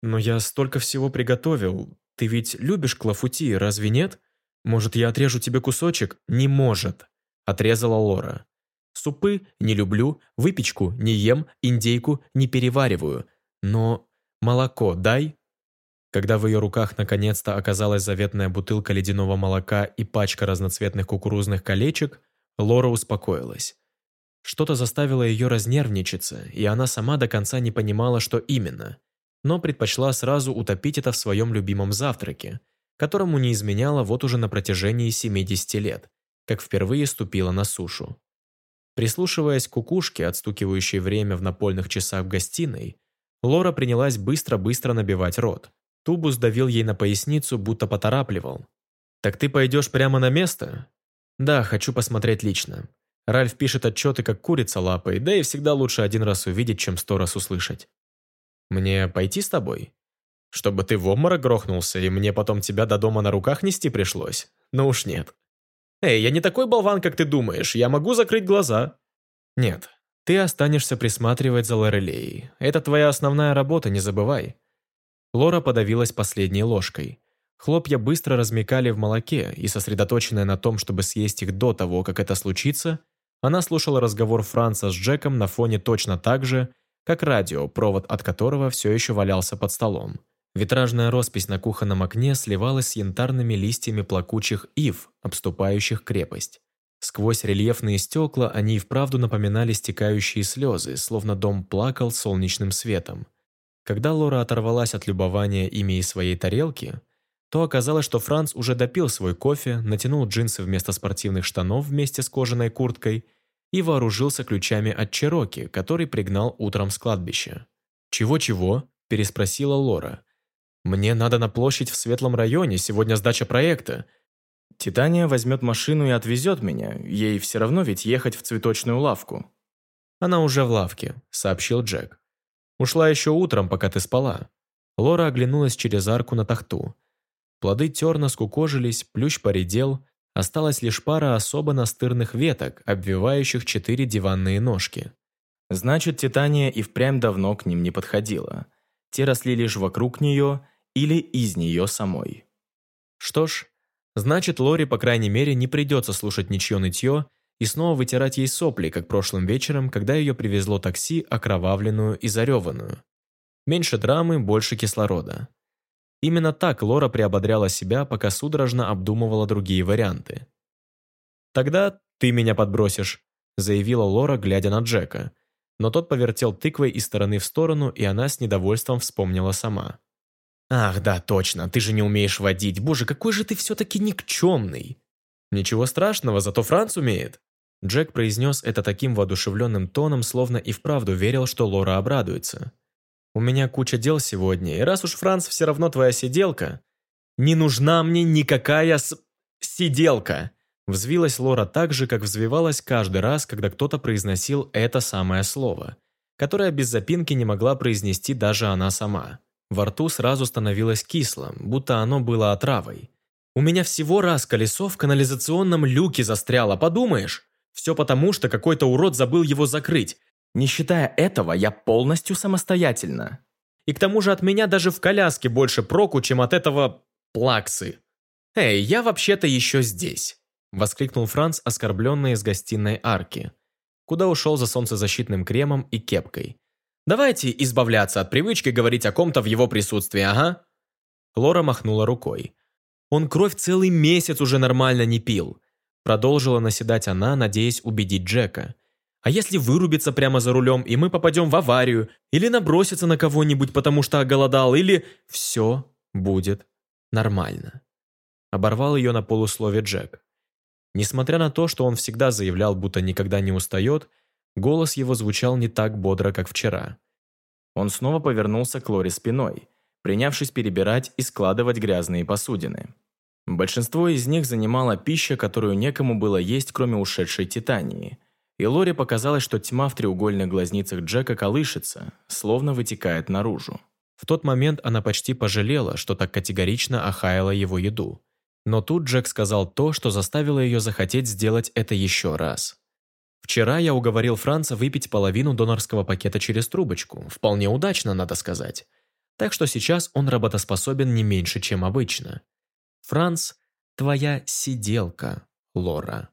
Но я столько всего приготовил. Ты ведь любишь клафути, разве нет?» «Может, я отрежу тебе кусочек?» «Не может», – отрезала Лора. «Супы не люблю, выпечку не ем, индейку не перевариваю. Но молоко дай». Когда в ее руках наконец-то оказалась заветная бутылка ледяного молока и пачка разноцветных кукурузных колечек, Лора успокоилась. Что-то заставило ее разнервничаться, и она сама до конца не понимала, что именно, но предпочла сразу утопить это в своем любимом завтраке – которому не изменяла вот уже на протяжении 70 лет, как впервые ступила на сушу. Прислушиваясь к кукушке, отстукивающей время в напольных часах в гостиной, Лора принялась быстро-быстро набивать рот. Тубус давил ей на поясницу, будто поторапливал. «Так ты пойдешь прямо на место?» «Да, хочу посмотреть лично. Ральф пишет отчеты, как курица лапой, да и всегда лучше один раз увидеть, чем сто раз услышать. Мне пойти с тобой?» Чтобы ты в обморок грохнулся, и мне потом тебя до дома на руках нести пришлось? Ну уж нет. Эй, я не такой болван, как ты думаешь, я могу закрыть глаза. Нет, ты останешься присматривать за Лорелеей. Это твоя основная работа, не забывай. Лора подавилась последней ложкой. Хлопья быстро размекали в молоке, и сосредоточенная на том, чтобы съесть их до того, как это случится, она слушала разговор Франца с Джеком на фоне точно так же, как радио, провод от которого все еще валялся под столом. Витражная роспись на кухонном окне сливалась с янтарными листьями плакучих ив, обступающих крепость. Сквозь рельефные стекла они и вправду напоминали стекающие слезы, словно дом плакал солнечным светом. Когда Лора оторвалась от любования ими и своей тарелки, то оказалось, что Франц уже допил свой кофе, натянул джинсы вместо спортивных штанов вместе с кожаной курткой и вооружился ключами от Чероки, который пригнал утром с кладбища. «Чего-чего?» – переспросила Лора – мне надо на площадь в Светлом районе, сегодня сдача проекта. Титания возьмет машину и отвезет меня, ей все равно ведь ехать в цветочную лавку. Она уже в лавке, сообщил Джек. Ушла еще утром, пока ты спала. Лора оглянулась через арку на тахту. Плоды терна скукожились, плющ поредел, осталась лишь пара особо настырных веток, обвивающих четыре диванные ножки. Значит, Титания и впрямь давно к ним не подходила. Те росли лишь вокруг нее или из нее самой. Что ж, значит, Лори, по крайней мере, не придется слушать ничье нытье и снова вытирать ей сопли, как прошлым вечером, когда ее привезло такси, окровавленную и зареванную. Меньше драмы, больше кислорода. Именно так Лора приободряла себя, пока судорожно обдумывала другие варианты. «Тогда ты меня подбросишь», заявила Лора, глядя на Джека. Но тот повертел тыквой из стороны в сторону, и она с недовольством вспомнила сама. «Ах, да, точно, ты же не умеешь водить. Боже, какой же ты все-таки никчемный!» «Ничего страшного, зато Франц умеет!» Джек произнес это таким воодушевленным тоном, словно и вправду верил, что Лора обрадуется. У меня куча дел сегодня, и раз уж Франц все равно твоя сиделка, не нужна мне никакая с... сиделка!» Взвилась Лора так же, как взвивалась каждый раз, когда кто-то произносил это самое слово, которое без запинки не могла произнести даже она сама. Во рту сразу становилось кислым, будто оно было отравой. «У меня всего раз колесо в канализационном люке застряло, подумаешь? Все потому, что какой-то урод забыл его закрыть, не считая этого, я полностью самостоятельна. И к тому же от меня даже в коляске больше проку, чем от этого плаксы. «Эй, я вообще-то еще здесь!» Воскликнул Франц, оскорбленный из гостиной арки, куда ушел за солнцезащитным кремом и кепкой. «Давайте избавляться от привычки говорить о ком-то в его присутствии, ага?» Лора махнула рукой. «Он кровь целый месяц уже нормально не пил», продолжила наседать она, надеясь убедить Джека. А если вырубиться прямо за рулем, и мы попадем в аварию, или наброситься на кого-нибудь, потому что оголодал, или... Все будет нормально. Оборвал ее на полуслове Джек. Несмотря на то, что он всегда заявлял, будто никогда не устает, голос его звучал не так бодро, как вчера. Он снова повернулся к Лоре спиной, принявшись перебирать и складывать грязные посудины. Большинство из них занимала пища, которую некому было есть, кроме ушедшей Титании – и Лоре показалось, что тьма в треугольных глазницах Джека колышется, словно вытекает наружу. В тот момент она почти пожалела, что так категорично охаяла его еду. Но тут Джек сказал то, что заставило ее захотеть сделать это еще раз. «Вчера я уговорил Франца выпить половину донорского пакета через трубочку. Вполне удачно, надо сказать. Так что сейчас он работоспособен не меньше, чем обычно. Франц – твоя сиделка, Лора».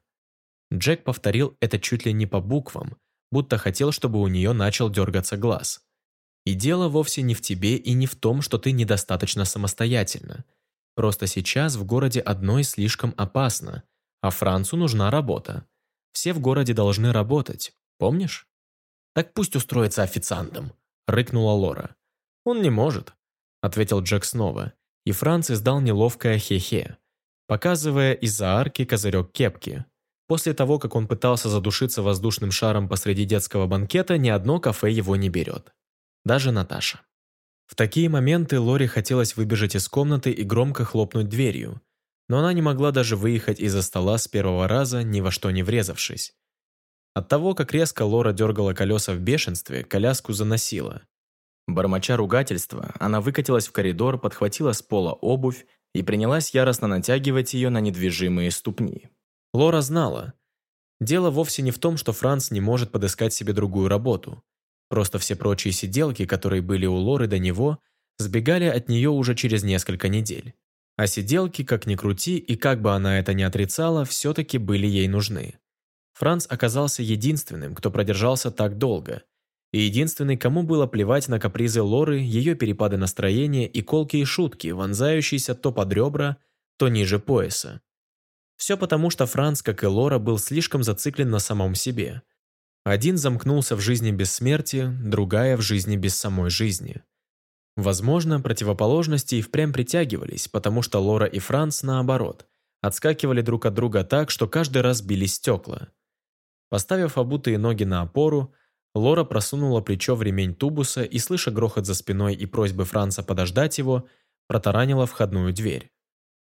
Джек повторил это чуть ли не по буквам, будто хотел, чтобы у нее начал дергаться глаз. И дело вовсе не в тебе и не в том, что ты недостаточно самостоятельна. Просто сейчас в городе одной слишком опасно, а Францу нужна работа. Все в городе должны работать, помнишь? Так пусть устроится официантом, рыкнула Лора. Он не может, ответил Джек снова, и Франц издал неловкое хе-хе, показывая из-за арки козырек кепки. После того, как он пытался задушиться воздушным шаром посреди детского банкета, ни одно кафе его не берет. Даже Наташа. В такие моменты Лори хотелось выбежать из комнаты и громко хлопнуть дверью, но она не могла даже выехать из-за стола с первого раза, ни во что не врезавшись. От того, как резко Лора дергала колеса в бешенстве, коляску заносила. Бормоча ругательства, она выкатилась в коридор, подхватила с пола обувь и принялась яростно натягивать ее на недвижимые ступни. Лора знала. Дело вовсе не в том, что Франц не может подыскать себе другую работу. Просто все прочие сиделки, которые были у Лоры до него, сбегали от нее уже через несколько недель. А сиделки, как ни крути, и как бы она это ни отрицала, все-таки были ей нужны. Франц оказался единственным, кто продержался так долго, и единственный, кому было плевать на капризы Лоры, ее перепады настроения и колкие шутки, вонзающиеся то под ребра, то ниже пояса. Все потому, что Франц, как и Лора, был слишком зациклен на самом себе. Один замкнулся в жизни без смерти, другая в жизни без самой жизни. Возможно, противоположности и впрямь притягивались, потому что Лора и Франц, наоборот, отскакивали друг от друга так, что каждый раз били стекла. Поставив обутые ноги на опору, Лора просунула плечо в ремень тубуса и, слыша грохот за спиной и просьбы Франца подождать его, протаранила входную дверь.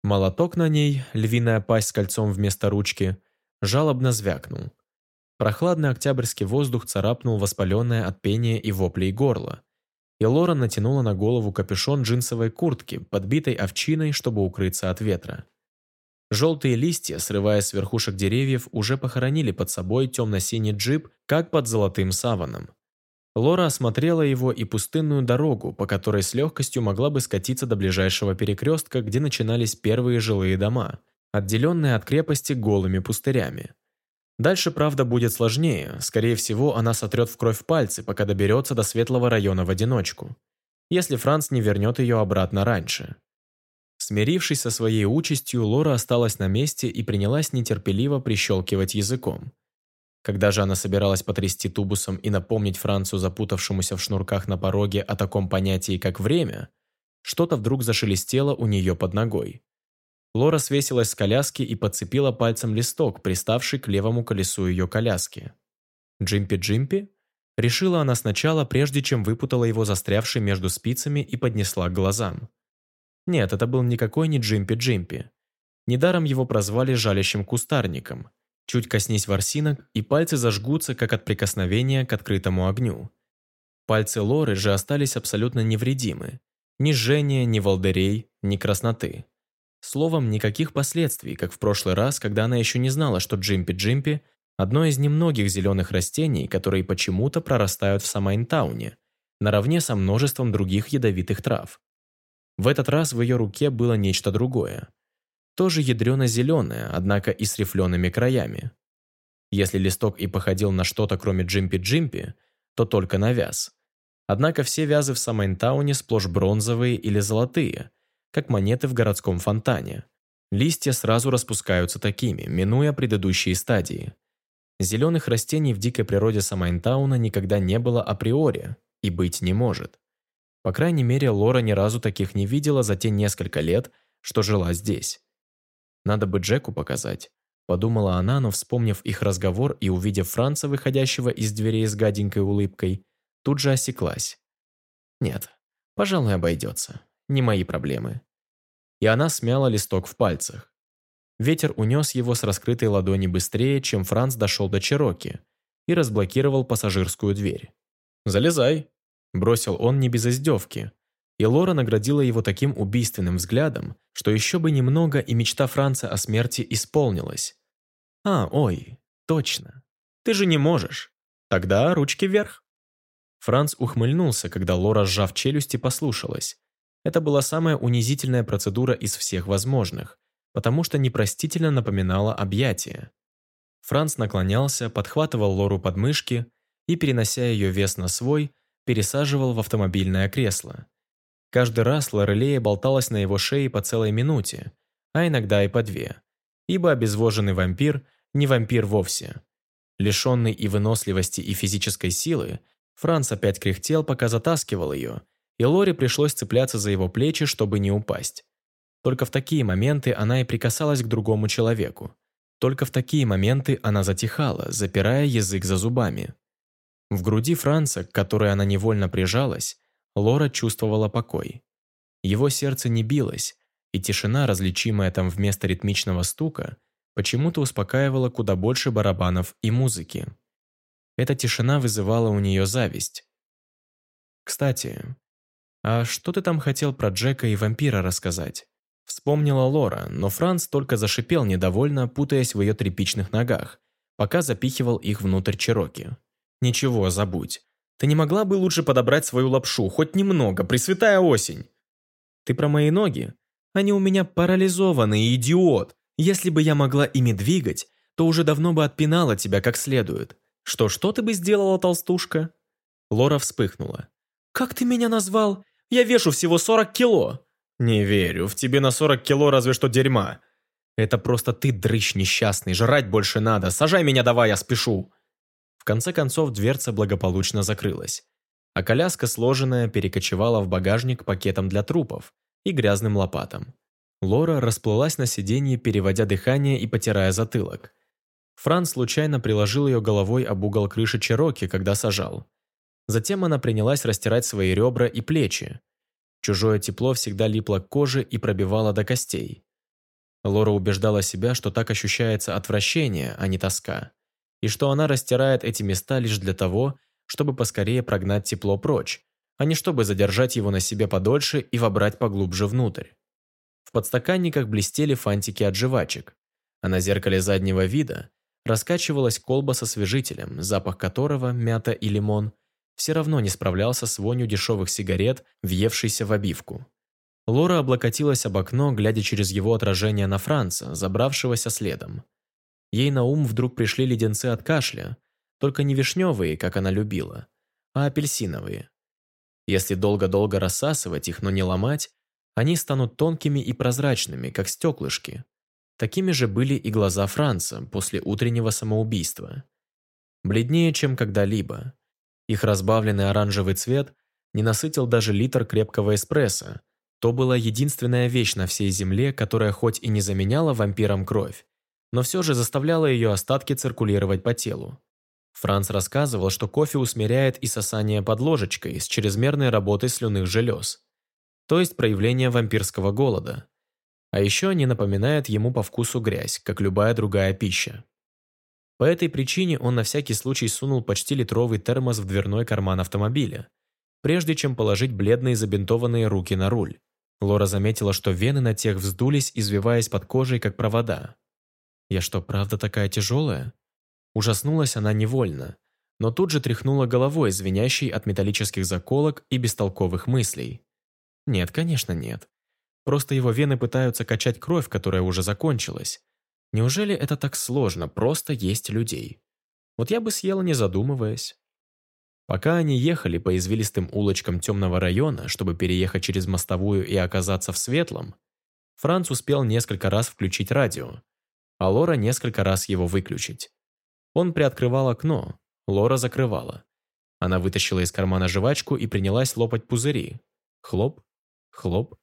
Молоток на ней, львиная пасть с кольцом вместо ручки, жалобно звякнул. Прохладный октябрьский воздух царапнул воспаленное от пения и воплей горло. И Лора натянула на голову капюшон джинсовой куртки, подбитой овчиной, чтобы укрыться от ветра. Желтые листья, срываясь с верхушек деревьев, уже похоронили под собой темно-синий джип, как под золотым саваном. Лора осмотрела его и пустынную дорогу, по которой с легкостью могла бы скатиться до ближайшего перекрестка, где начинались первые жилые дома, отделенные от крепости голыми пустырями. Дальше, правда, будет сложнее. Скорее всего, она сотрет в кровь пальцы, пока доберется до светлого района в одиночку. Если Франц не вернет ее обратно раньше. Смирившись со своей участью, Лора осталась на месте и принялась нетерпеливо прищелкивать языком. Когда же она собиралась потрясти тубусом и напомнить Францу, запутавшемуся в шнурках на пороге, о таком понятии, как время, что-то вдруг зашелестело у нее под ногой. Лора свесилась с коляски и подцепила пальцем листок, приставший к левому колесу ее коляски. «Джимпи-джимпи?» Решила она сначала, прежде чем выпутала его застрявший между спицами и поднесла к глазам. Нет, это был никакой не Джимпи-джимпи. Недаром его прозвали жалящим кустарником. Чуть коснись ворсинок, и пальцы зажгутся, как от прикосновения к открытому огню. Пальцы Лоры же остались абсолютно невредимы. Ни жжения, ни волдырей, ни красноты. Словом, никаких последствий, как в прошлый раз, когда она еще не знала, что Джимпи-Джимпи – одно из немногих зеленых растений, которые почему-то прорастают в Самайнтауне, наравне со множеством других ядовитых трав. В этот раз в ее руке было нечто другое. Тоже ядрено-зеленое, однако и с рифлеными краями. Если листок и походил на что-то, кроме Джимпи-Джимпи, то только на вяз. Однако все вязы в Самайнтауне сплошь бронзовые или золотые, как монеты в городском фонтане. Листья сразу распускаются такими, минуя предыдущие стадии. Зеленых растений в дикой природе Самайнтауна никогда не было априори и быть не может. По крайней мере, Лора ни разу таких не видела за те несколько лет, что жила здесь. Надо бы Джеку показать. Подумала она, но вспомнив их разговор и увидев Франца, выходящего из дверей с гаденькой улыбкой, тут же осеклась. Нет, пожалуй, обойдется. Не мои проблемы и она смяла листок в пальцах. Ветер унес его с раскрытой ладони быстрее, чем Франц дошел до Чероки и разблокировал пассажирскую дверь. «Залезай», – бросил он не без издевки, и Лора наградила его таким убийственным взглядом, что еще бы немного и мечта Франца о смерти исполнилась. «А, ой, точно. Ты же не можешь. Тогда ручки вверх». Франц ухмыльнулся, когда Лора, сжав челюсти, послушалась, это была самая унизительная процедура из всех возможных, потому что непростительно напоминала объятие. Франц наклонялся, подхватывал Лору под мышки и, перенося ее вес на свой, пересаживал в автомобильное кресло. Каждый раз Лорелея болталась на его шее по целой минуте, а иногда и по две, ибо обезвоженный вампир не вампир вовсе. Лишенный и выносливости, и физической силы, Франц опять кряхтел, пока затаскивал ее – и Лоре пришлось цепляться за его плечи, чтобы не упасть. Только в такие моменты она и прикасалась к другому человеку. Только в такие моменты она затихала, запирая язык за зубами. В груди Франца, к которой она невольно прижалась, Лора чувствовала покой. Его сердце не билось, и тишина, различимая там вместо ритмичного стука, почему-то успокаивала куда больше барабанов и музыки. Эта тишина вызывала у нее зависть. Кстати, «А что ты там хотел про Джека и вампира рассказать?» Вспомнила Лора, но Франц только зашипел недовольно, путаясь в ее тряпичных ногах, пока запихивал их внутрь Чероки. «Ничего, забудь. Ты не могла бы лучше подобрать свою лапшу, хоть немного, пресвятая осень?» «Ты про мои ноги? Они у меня парализованы, идиот! Если бы я могла ими двигать, то уже давно бы отпинала тебя как следует. Что, что ты бы сделала, толстушка?» Лора вспыхнула. «Как ты меня назвал? Я вешу всего 40 кило». «Не верю, в тебе на 40 кило разве что дерьма». «Это просто ты, дрыщ несчастный, жрать больше надо, сажай меня давай, я спешу». В конце концов дверца благополучно закрылась, а коляска, сложенная, перекочевала в багажник пакетом для трупов и грязным лопатом. Лора расплылась на сиденье, переводя дыхание и потирая затылок. Франц случайно приложил ее головой об угол крыши Чероки, когда сажал. Затем она принялась растирать свои ребра и плечи. Чужое тепло всегда липло к коже и пробивало до костей. Лора убеждала себя, что так ощущается отвращение, а не тоска, и что она растирает эти места лишь для того, чтобы поскорее прогнать тепло прочь, а не чтобы задержать его на себе подольше и вобрать поглубже внутрь. В подстаканниках блестели фантики от жвачек, а на зеркале заднего вида раскачивалась колба со освежителем, запах которого, мята и лимон, все равно не справлялся с вонью дешевых сигарет, въевшейся в обивку. Лора облокотилась об окно, глядя через его отражение на Франца, забравшегося следом. Ей на ум вдруг пришли леденцы от кашля, только не вишневые, как она любила, а апельсиновые. Если долго-долго рассасывать их, но не ломать, они станут тонкими и прозрачными, как стеклышки. Такими же были и глаза Франца после утреннего самоубийства. Бледнее, чем когда-либо. Их разбавленный оранжевый цвет не насытил даже литр крепкого эспрессо. То была единственная вещь на всей земле, которая хоть и не заменяла вампирам кровь, но все же заставляла ее остатки циркулировать по телу. Франц рассказывал, что кофе усмиряет и сосание под ложечкой с чрезмерной работой слюнных желез, то есть проявление вампирского голода. А еще они напоминают ему по вкусу грязь, как любая другая пища. По этой причине он на всякий случай сунул почти литровый термос в дверной карман автомобиля, прежде чем положить бледные забинтованные руки на руль. Лора заметила, что вены на тех вздулись, извиваясь под кожей, как провода. «Я что, правда такая тяжелая?» Ужаснулась она невольно, но тут же тряхнула головой, звенящей от металлических заколок и бестолковых мыслей. «Нет, конечно, нет. Просто его вены пытаются качать кровь, которая уже закончилась, Неужели это так сложно, просто есть людей? Вот я бы съела, не задумываясь. Пока они ехали по извилистым улочкам темного района, чтобы переехать через мостовую и оказаться в светлом, Франц успел несколько раз включить радио, а Лора несколько раз его выключить. Он приоткрывал окно, Лора закрывала. Она вытащила из кармана жвачку и принялась лопать пузыри. Хлоп, хлоп,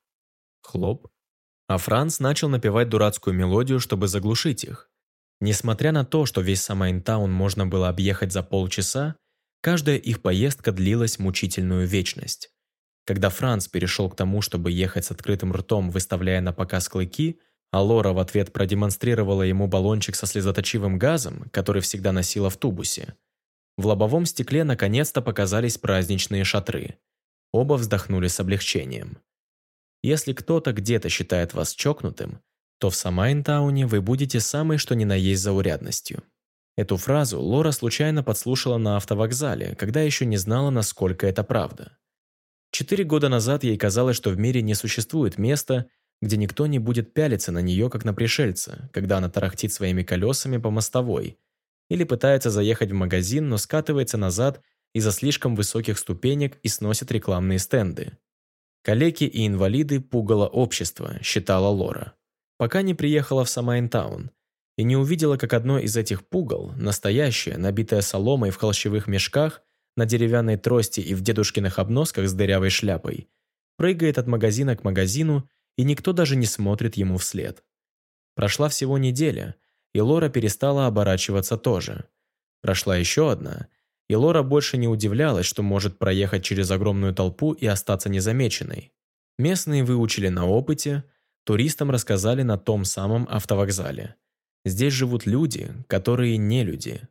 хлоп. А Франц начал напевать дурацкую мелодию, чтобы заглушить их. Несмотря на то, что весь Самайнтаун можно было объехать за полчаса, каждая их поездка длилась мучительную вечность. Когда Франц перешел к тому, чтобы ехать с открытым ртом, выставляя на показ клыки, а Лора в ответ продемонстрировала ему баллончик со слезоточивым газом, который всегда носила в тубусе, в лобовом стекле наконец-то показались праздничные шатры. Оба вздохнули с облегчением. Если кто-то где-то считает вас чокнутым, то в Самайнтауне вы будете самой что ни на есть заурядностью. Эту фразу Лора случайно подслушала на автовокзале, когда еще не знала, насколько это правда. Четыре года назад ей казалось, что в мире не существует места, где никто не будет пялиться на нее, как на пришельца, когда она тарахтит своими колесами по мостовой, или пытается заехать в магазин, но скатывается назад из-за слишком высоких ступенек и сносит рекламные стенды. Калеки и инвалиды пугало общество, считала Лора. Пока не приехала в Самайнтаун и не увидела, как одно из этих пугал, настоящее, набитое соломой в холщевых мешках, на деревянной трости и в дедушкиных обносках с дырявой шляпой, прыгает от магазина к магазину, и никто даже не смотрит ему вслед. Прошла всего неделя, и Лора перестала оборачиваться тоже. Прошла еще одна, и Лора больше не удивлялась, что может проехать через огромную толпу и остаться незамеченной. Местные выучили на опыте, туристам рассказали на том самом автовокзале. Здесь живут люди, которые не люди.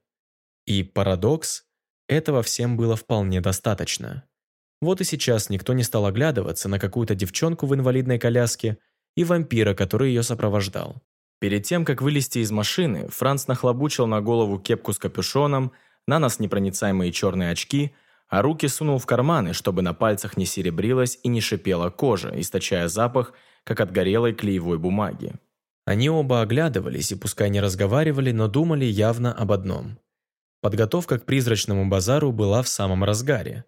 И парадокс – этого всем было вполне достаточно. Вот и сейчас никто не стал оглядываться на какую-то девчонку в инвалидной коляске и вампира, который ее сопровождал. Перед тем, как вылезти из машины, Франц нахлобучил на голову кепку с капюшоном, на нос непроницаемые черные очки, а руки сунул в карманы, чтобы на пальцах не серебрилась и не шипела кожа, источая запах, как от горелой клеевой бумаги. Они оба оглядывались и пускай не разговаривали, но думали явно об одном. Подготовка к призрачному базару была в самом разгаре.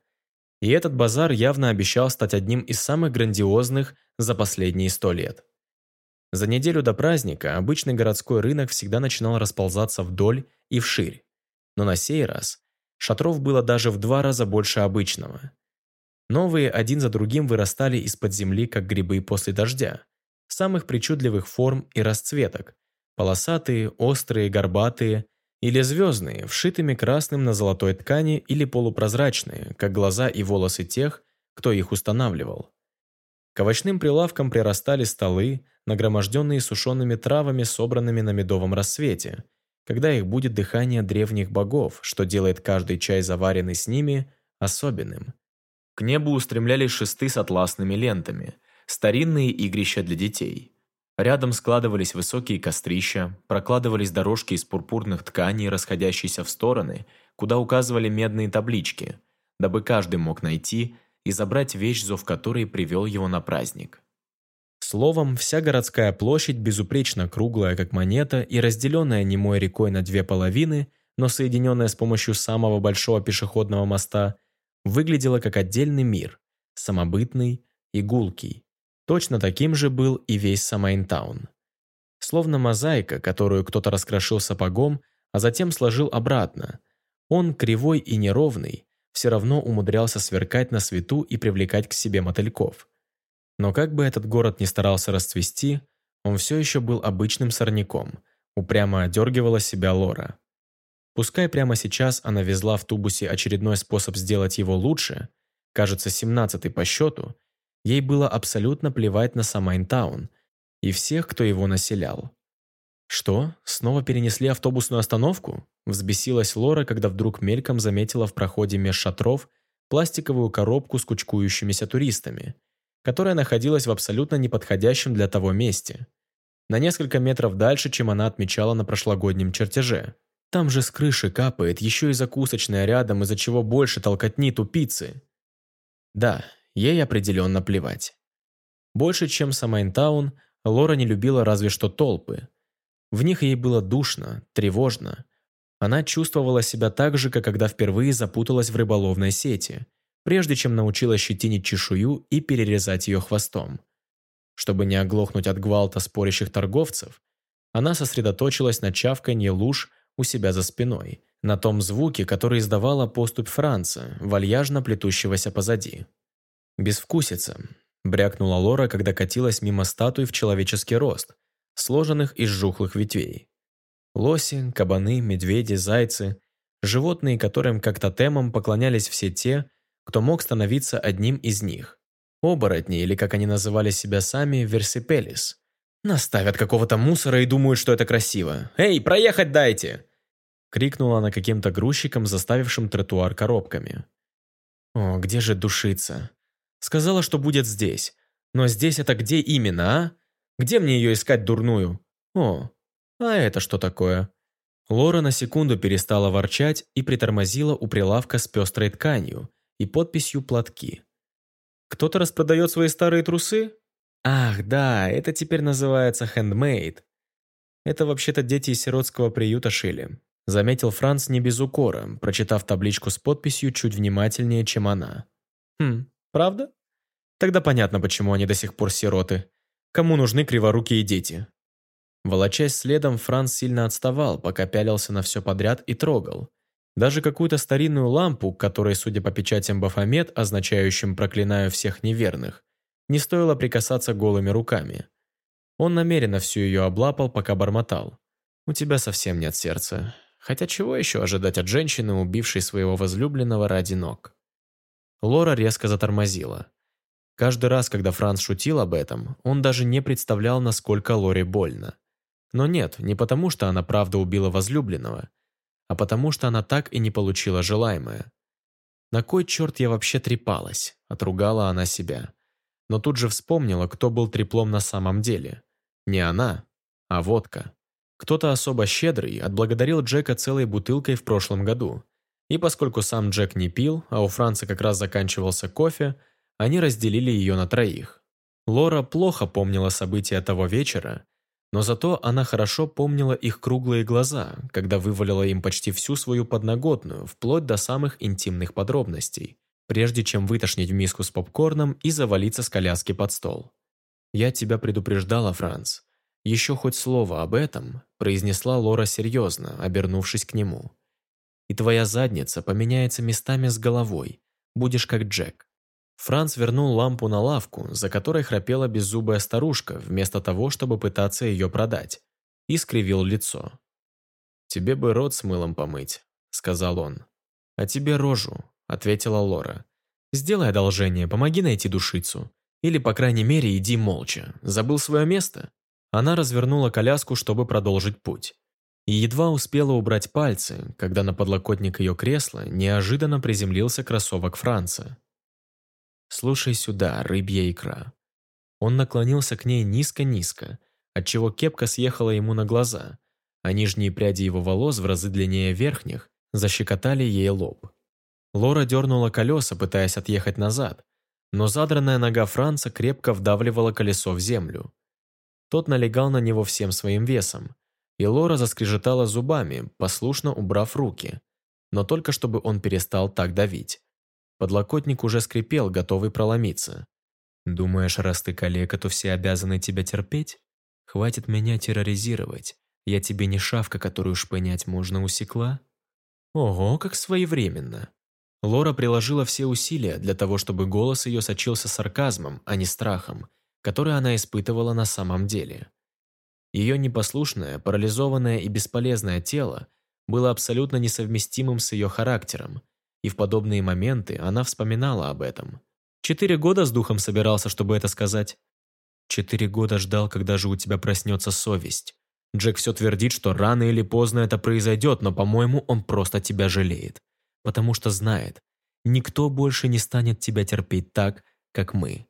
И этот базар явно обещал стать одним из самых грандиозных за последние сто лет. За неделю до праздника обычный городской рынок всегда начинал расползаться вдоль и вширь но на сей раз шатров было даже в два раза больше обычного. Новые один за другим вырастали из-под земли, как грибы после дождя, самых причудливых форм и расцветок, полосатые, острые, горбатые или звездные, вшитыми красным на золотой ткани или полупрозрачные, как глаза и волосы тех, кто их устанавливал. К овощным прилавкам прирастали столы, нагроможденные сушеными травами, собранными на медовом рассвете, когда их будет дыхание древних богов, что делает каждый чай, заваренный с ними, особенным. К небу устремлялись шесты с атласными лентами, старинные игрища для детей. Рядом складывались высокие кострища, прокладывались дорожки из пурпурных тканей, расходящиеся в стороны, куда указывали медные таблички, дабы каждый мог найти и забрать вещь, зов которой привел его на праздник. Словом, вся городская площадь, безупречно круглая, как монета, и разделенная немой рекой на две половины, но соединенная с помощью самого большого пешеходного моста, выглядела как отдельный мир, самобытный и гулкий. Точно таким же был и весь Самайнтаун. Словно мозаика, которую кто-то раскрошил сапогом, а затем сложил обратно. Он, кривой и неровный, все равно умудрялся сверкать на свету и привлекать к себе мотыльков. Но как бы этот город ни старался расцвести, он все еще был обычным сорняком, упрямо одергивала себя Лора. Пускай прямо сейчас она везла в тубусе очередной способ сделать его лучше, кажется, семнадцатый по счету, ей было абсолютно плевать на Самайнтаун и всех, кто его населял. «Что? Снова перенесли автобусную остановку?» Взбесилась Лора, когда вдруг мельком заметила в проходе меж шатров пластиковую коробку с кучкующимися туристами, которая находилась в абсолютно неподходящем для того месте. На несколько метров дальше, чем она отмечала на прошлогоднем чертеже. Там же с крыши капает, еще и закусочная рядом, из-за чего больше толкотни тупицы. Да, ей определенно плевать. Больше, чем Самайнтаун, Лора не любила разве что толпы. В них ей было душно, тревожно. Она чувствовала себя так же, как когда впервые запуталась в рыболовной сети, прежде чем научилась щетинить чешую и перерезать ее хвостом. Чтобы не оглохнуть от гвалта спорящих торговцев, она сосредоточилась на чавканье луж у себя за спиной, на том звуке, который издавала поступь Франца, вальяжно плетущегося позади. «Безвкусица», – брякнула Лора, когда катилась мимо статуй в человеческий рост, сложенных из жухлых ветвей. Лоси, кабаны, медведи, зайцы – животные, которым как тотемам поклонялись все те, кто мог становиться одним из них. Оборотни, или как они называли себя сами, версипелис – Наставят какого-то мусора и думают, что это красиво. «Эй, проехать дайте!» Крикнула она каким-то грузчиком, заставившим тротуар коробками. «О, где же душица?» Сказала, что будет здесь. Но здесь это где именно, а? Где мне ее искать дурную? О, а это что такое? Лора на секунду перестала ворчать и притормозила у прилавка с пестрой тканью и подписью «Платки». «Кто-то распродает свои старые трусы?» Ах, да, это теперь называется handmade. Это вообще-то дети из сиротского приюта шили. Заметил Франц не без укора, прочитав табличку с подписью чуть внимательнее, чем она. Хм, правда? Тогда понятно, почему они до сих пор сироты. Кому нужны криворукие дети? Волочась следом, Франц сильно отставал, пока пялился на все подряд и трогал. Даже какую-то старинную лампу, которой, судя по печатям Бафомет, означающим «проклинаю всех неверных», не стоило прикасаться голыми руками. Он намеренно всю ее облапал, пока бормотал. «У тебя совсем нет сердца. Хотя чего еще ожидать от женщины, убившей своего возлюбленного ради ног?» Лора резко затормозила. Каждый раз, когда Франц шутил об этом, он даже не представлял, насколько Лоре больно. Но нет, не потому, что она правда убила возлюбленного, а потому, что она так и не получила желаемое. «На кой черт я вообще трепалась?» – отругала она себя но тут же вспомнила, кто был треплом на самом деле. Не она, а водка. Кто-то особо щедрый отблагодарил Джека целой бутылкой в прошлом году. И поскольку сам Джек не пил, а у Франца как раз заканчивался кофе, они разделили ее на троих. Лора плохо помнила события того вечера, но зато она хорошо помнила их круглые глаза, когда вывалила им почти всю свою подноготную, вплоть до самых интимных подробностей, прежде чем вытошнить в миску с попкорном и завалиться с коляски под стол. «Я тебя предупреждала, Франц. Еще хоть слово об этом», произнесла Лора серьезно, обернувшись к нему. «И твоя задница поменяется местами с головой. Будешь как Джек». Франц вернул лампу на лавку, за которой храпела беззубая старушка, вместо того, чтобы пытаться ее продать, и скривил лицо. «Тебе бы рот с мылом помыть», — сказал он. «А тебе рожу, – ответила Лора. «Сделай одолжение, помоги найти душицу. Или, по крайней мере, иди молча. Забыл свое место?» Она развернула коляску, чтобы продолжить путь. И едва успела убрать пальцы, когда на подлокотник ее кресла неожиданно приземлился кроссовок Франца. Слушай сюда, рыбья икра». Он наклонился к ней низко-низко, отчего кепка съехала ему на глаза, а нижние пряди его волос в разы длиннее верхних защекотали ей лоб. Лора дернула колеса, пытаясь отъехать назад, но задранная нога Франца крепко вдавливала колесо в землю. Тот налегал на него всем своим весом, и Лора заскрежетала зубами, послушно убрав руки, но только чтобы он перестал так давить. Подлокотник уже скрипел, готовый проломиться. «Думаешь, раз ты калека, то все обязаны тебя терпеть? Хватит меня терроризировать. Я тебе не шавка, которую шпынять можно усекла?» Ого, как своевременно. Лора приложила все усилия для того, чтобы голос ее сочился сарказмом, а не страхом, который она испытывала на самом деле. Ее непослушное, парализованное и бесполезное тело было абсолютно несовместимым с ее характером, и в подобные моменты она вспоминала об этом. Четыре года с духом собирался, чтобы это сказать. Четыре года ждал, когда же у тебя проснется совесть. Джек все твердит, что рано или поздно это произойдет, но, по-моему, он просто тебя жалеет. Потому что знает, никто больше не станет тебя терпеть так, как мы.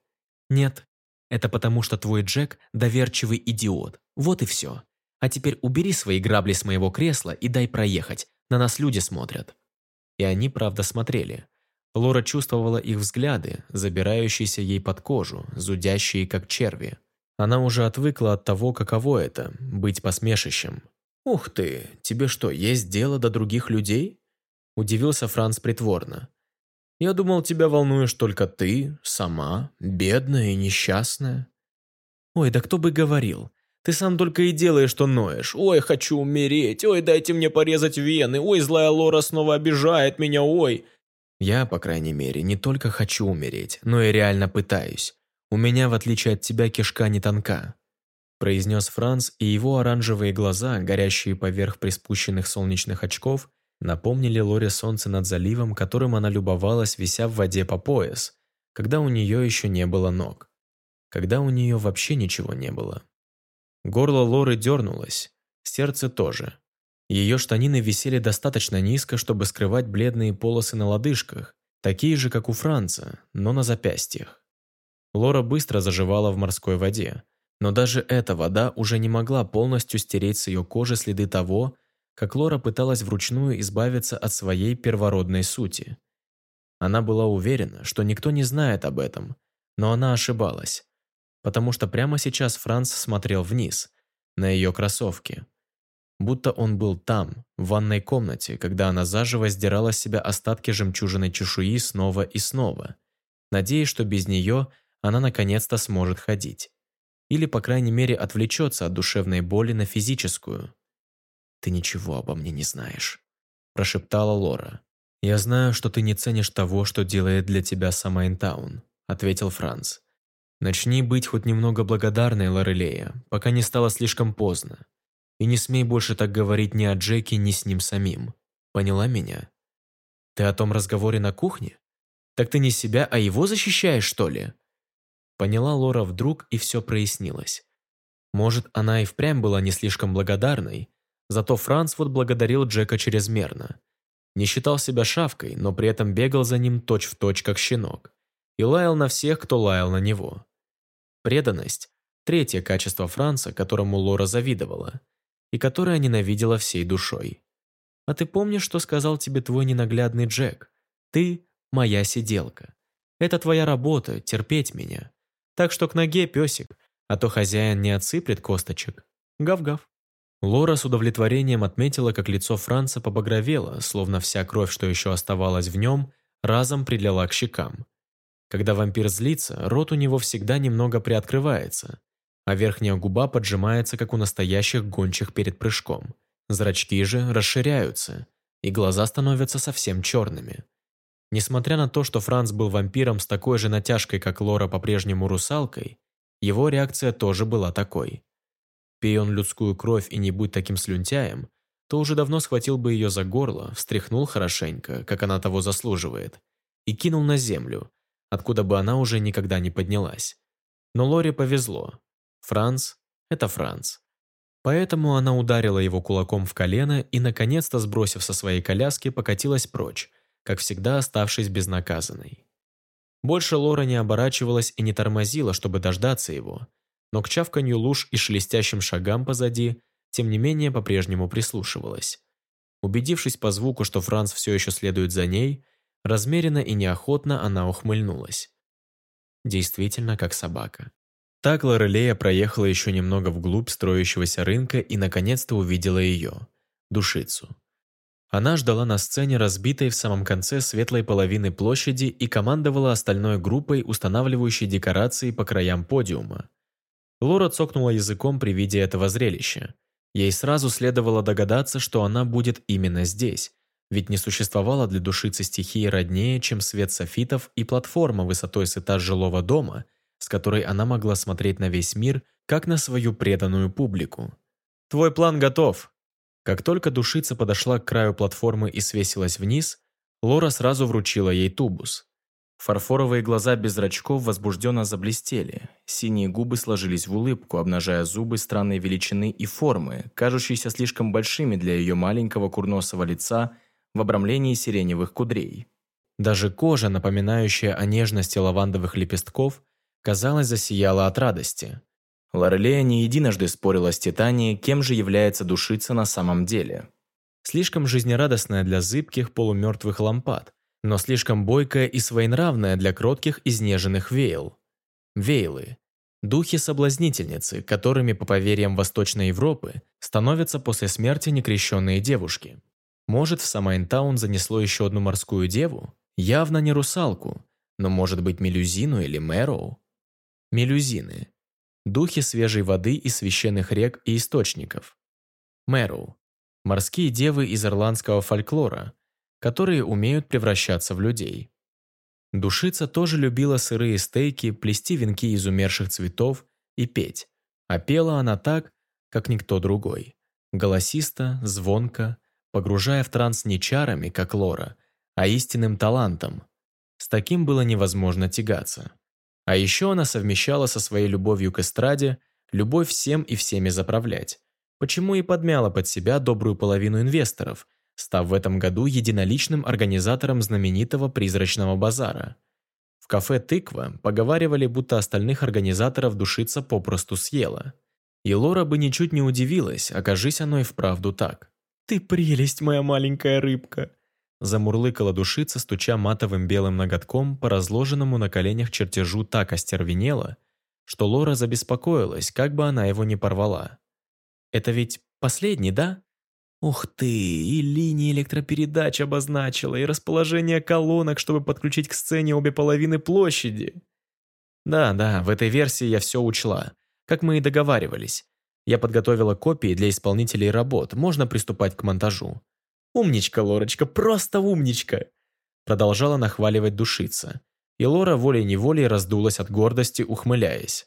Нет, это потому что твой Джек – доверчивый идиот. Вот и все. А теперь убери свои грабли с моего кресла и дай проехать. На нас люди смотрят». И они, правда, смотрели. Лора чувствовала их взгляды, забирающиеся ей под кожу, зудящие, как черви. Она уже отвыкла от того, каково это – быть посмешищем. «Ух ты, тебе что, есть дело до других людей?» – удивился Франц притворно. Я думал, тебя волнуешь только ты, сама, бедная и несчастная. Ой, да кто бы говорил. Ты сам только и делаешь, что ноешь. Ой, хочу умереть. Ой, дайте мне порезать вены. Ой, злая Лора снова обижает меня. Ой. Я, по крайней мере, не только хочу умереть, но и реально пытаюсь. У меня, в отличие от тебя, кишка не тонка. Произнес Франц, и его оранжевые глаза, горящие поверх приспущенных солнечных очков, напомнили Лоре солнце над заливом, которым она любовалась, вися в воде по пояс, когда у нее еще не было ног. Когда у нее вообще ничего не было. Горло Лоры дернулось, сердце тоже. Ее штанины висели достаточно низко, чтобы скрывать бледные полосы на лодыжках, такие же, как у Франца, но на запястьях. Лора быстро заживала в морской воде, но даже эта вода уже не могла полностью стереть с ее кожи следы того, как Лора пыталась вручную избавиться от своей первородной сути. Она была уверена, что никто не знает об этом, но она ошибалась, потому что прямо сейчас Франц смотрел вниз, на ее кроссовки. Будто он был там, в ванной комнате, когда она заживо сдирала с себя остатки жемчужиной чешуи снова и снова, надеясь, что без нее она наконец-то сможет ходить. Или, по крайней мере, отвлечется от душевной боли на физическую. «Ты ничего обо мне не знаешь», – прошептала Лора. «Я знаю, что ты не ценишь того, что делает для тебя сама Интаун», – ответил Франц. «Начни быть хоть немного благодарной, Лорелея, пока не стало слишком поздно. И не смей больше так говорить ни о Джеке, ни с ним самим. Поняла меня? Ты о том разговоре на кухне? Так ты не себя, а его защищаешь, что ли?» Поняла Лора вдруг, и все прояснилось. Может, она и впрямь была не слишком благодарной, Зато Франц вот благодарил Джека чрезмерно. Не считал себя шавкой, но при этом бегал за ним точь-в-точь, точь, как щенок. И лаял на всех, кто лаял на него. Преданность – третье качество Франца, которому Лора завидовала, и которое ненавидела всей душой. А ты помнишь, что сказал тебе твой ненаглядный Джек? Ты – моя сиделка. Это твоя работа – терпеть меня. Так что к ноге, песик, а то хозяин не отсыплет косточек. Гав-гав. Лора с удовлетворением отметила, как лицо Франца побагровело, словно вся кровь, что еще оставалась в нем, разом прилила к щекам. Когда вампир злится, рот у него всегда немного приоткрывается, а верхняя губа поджимается, как у настоящих гончих перед прыжком. Зрачки же расширяются, и глаза становятся совсем черными. Несмотря на то, что Франц был вампиром с такой же натяжкой, как Лора по-прежнему русалкой, его реакция тоже была такой. Пей он людскую кровь и не будь таким слюнтяем, то уже давно схватил бы ее за горло, встряхнул хорошенько, как она того заслуживает, и кинул на землю, откуда бы она уже никогда не поднялась. Но Лоре повезло. Франц – это Франц. Поэтому она ударила его кулаком в колено и, наконец-то, сбросив со своей коляски, покатилась прочь, как всегда оставшись безнаказанной. Больше Лора не оборачивалась и не тормозила, чтобы дождаться его, но к чавканью луж и шелестящим шагам позади, тем не менее, по-прежнему прислушивалась. Убедившись по звуку, что Франц все еще следует за ней, размеренно и неохотно она ухмыльнулась. Действительно, как собака. Так Лорелея проехала еще немного вглубь строящегося рынка и наконец-то увидела ее, душицу. Она ждала на сцене, разбитой в самом конце светлой половины площади и командовала остальной группой, устанавливающей декорации по краям подиума. Лора цокнула языком при виде этого зрелища. Ей сразу следовало догадаться, что она будет именно здесь, ведь не существовало для душицы стихии роднее, чем свет софитов и платформа высотой с этаж жилого дома, с которой она могла смотреть на весь мир, как на свою преданную публику. «Твой план готов», как только душица подошла к краю платформы и свесилась вниз, Лора сразу вручила ей тубус. Фарфоровые глаза без зрачков возбужденно заблестели, синие губы сложились в улыбку, обнажая зубы странной величины и формы, кажущиеся слишком большими для ее маленького курносого лица в обрамлении сиреневых кудрей. Даже кожа, напоминающая о нежности лавандовых лепестков, казалось, засияла от радости – Лорелея не единожды спорила с Титанией, кем же является душица на самом деле. Слишком жизнерадостная для зыбких полумертвых лампад, но слишком бойкая и своенравная для кротких изнеженных вейл. Вейлы – духи-соблазнительницы, которыми, по поверьям Восточной Европы, становятся после смерти некрещенные девушки. Может, в Самайнтаун занесло еще одну морскую деву? Явно не русалку, но может быть мелюзину или мэроу? Мелюзины духи свежей воды из священных рек и источников. Мэру – морские девы из ирландского фольклора, которые умеют превращаться в людей. Душица тоже любила сырые стейки, плести венки из умерших цветов и петь, а пела она так, как никто другой. Голосисто, звонко, погружая в транс не чарами, как Лора, а истинным талантом. С таким было невозможно тягаться. А еще она совмещала со своей любовью к эстраде любовь всем и всеми заправлять, почему и подмяла под себя добрую половину инвесторов, став в этом году единоличным организатором знаменитого призрачного базара. В кафе «Тыква» поговаривали, будто остальных организаторов душица попросту съела. И Лора бы ничуть не удивилась, окажись оно и вправду так. «Ты прелесть, моя маленькая рыбка!» Замурлыкала душица, стуча матовым белым ноготком по разложенному на коленях чертежу так остервенело, что Лора забеспокоилась, как бы она его не порвала. «Это ведь последний, да?» «Ух ты, и линии электропередач обозначила, и расположение колонок, чтобы подключить к сцене обе половины площади». «Да-да, в этой версии я все учла, как мы и договаривались. Я подготовила копии для исполнителей работ, можно приступать к монтажу. «Умничка, Лорочка, просто умничка!» Продолжала нахваливать душица. И Лора волей-неволей раздулась от гордости, ухмыляясь.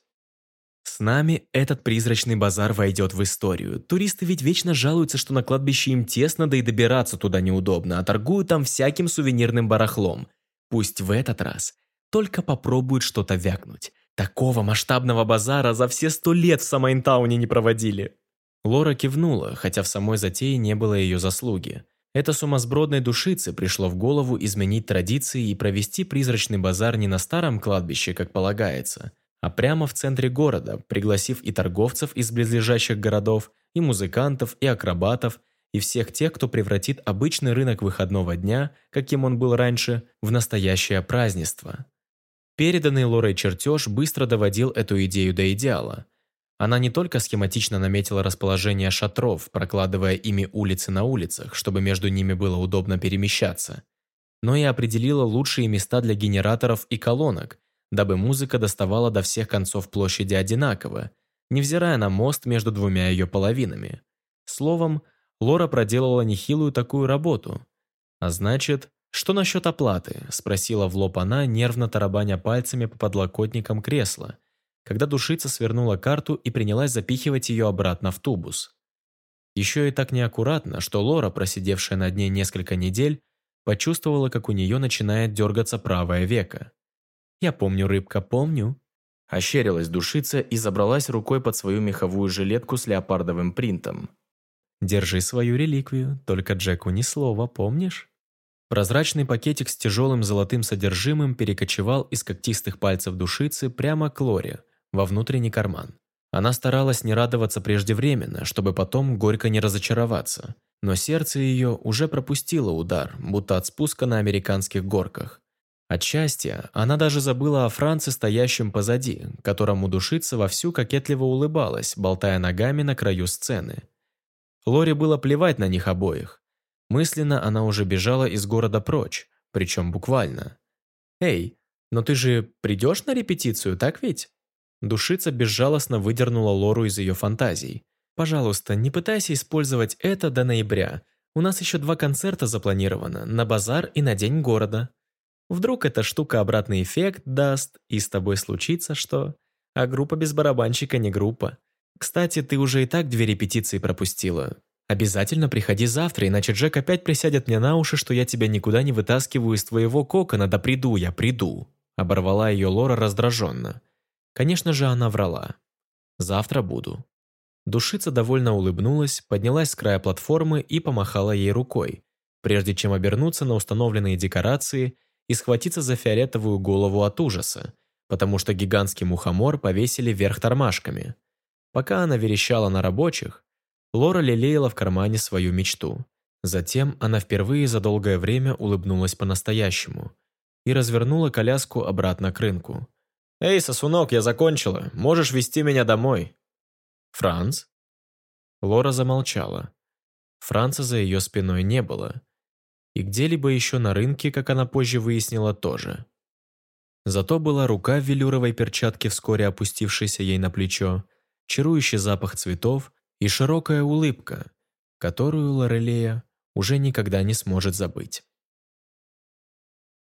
С нами этот призрачный базар войдет в историю. Туристы ведь вечно жалуются, что на кладбище им тесно, да и добираться туда неудобно, а торгуют там всяким сувенирным барахлом. Пусть в этот раз только попробуют что-то вякнуть. Такого масштабного базара за все сто лет в Самайнтауне не проводили. Лора кивнула, хотя в самой затее не было ее заслуги. Это сумасбродной душице пришло в голову изменить традиции и провести призрачный базар не на старом кладбище, как полагается, а прямо в центре города, пригласив и торговцев из близлежащих городов, и музыкантов, и акробатов, и всех тех, кто превратит обычный рынок выходного дня, каким он был раньше, в настоящее празднество. Переданный Лорой чертеж быстро доводил эту идею до идеала – она не только схематично наметила расположение шатров, прокладывая ими улицы на улицах, чтобы между ними было удобно перемещаться, но и определила лучшие места для генераторов и колонок, дабы музыка доставала до всех концов площади одинаково, невзирая на мост между двумя ее половинами. Словом, Лора проделала нехилую такую работу. А значит, что насчет оплаты? Спросила в лоб она, нервно тарабаня пальцами по подлокотникам кресла – когда душица свернула карту и принялась запихивать ее обратно в тубус. Еще и так неаккуратно, что Лора, просидевшая над ней несколько недель, почувствовала, как у нее начинает дергаться правое веко. «Я помню, рыбка, помню». Ощерилась душица и забралась рукой под свою меховую жилетку с леопардовым принтом. «Держи свою реликвию, только Джеку ни слова, помнишь?» Прозрачный пакетик с тяжелым золотым содержимым перекочевал из когтистых пальцев душицы прямо к Лоре, во внутренний карман. Она старалась не радоваться преждевременно, чтобы потом горько не разочароваться. Но сердце ее уже пропустило удар, будто от спуска на американских горках. От счастья она даже забыла о Франце, стоящем позади, которому душица вовсю кокетливо улыбалась, болтая ногами на краю сцены. Лоре было плевать на них обоих. Мысленно она уже бежала из города прочь, причем буквально. «Эй, но ты же придешь на репетицию, так ведь?» Душица безжалостно выдернула Лору из ее фантазий. «Пожалуйста, не пытайся использовать это до ноября. У нас еще два концерта запланировано, на базар и на День города. Вдруг эта штука обратный эффект даст, и с тобой случится что? А группа без барабанщика не группа. Кстати, ты уже и так две репетиции пропустила. «Обязательно приходи завтра, иначе Джек опять присядет мне на уши, что я тебя никуда не вытаскиваю из твоего кокона, да приду я, приду!» Оборвала ее Лора раздраженно. Конечно же, она врала. «Завтра буду». Душица довольно улыбнулась, поднялась с края платформы и помахала ей рукой, прежде чем обернуться на установленные декорации и схватиться за фиолетовую голову от ужаса, потому что гигантский мухомор повесили вверх тормашками. Пока она верещала на рабочих, Лора лелеяла в кармане свою мечту. Затем она впервые за долгое время улыбнулась по-настоящему и развернула коляску обратно к рынку. «Эй, сосунок, я закончила. Можешь вести меня домой». «Франц?» Лора замолчала. Франца за ее спиной не было. И где-либо еще на рынке, как она позже выяснила, тоже. Зато была рука в велюровой перчатке, вскоре опустившаяся ей на плечо, чарующий запах цветов и широкая улыбка, которую Лорелея уже никогда не сможет забыть.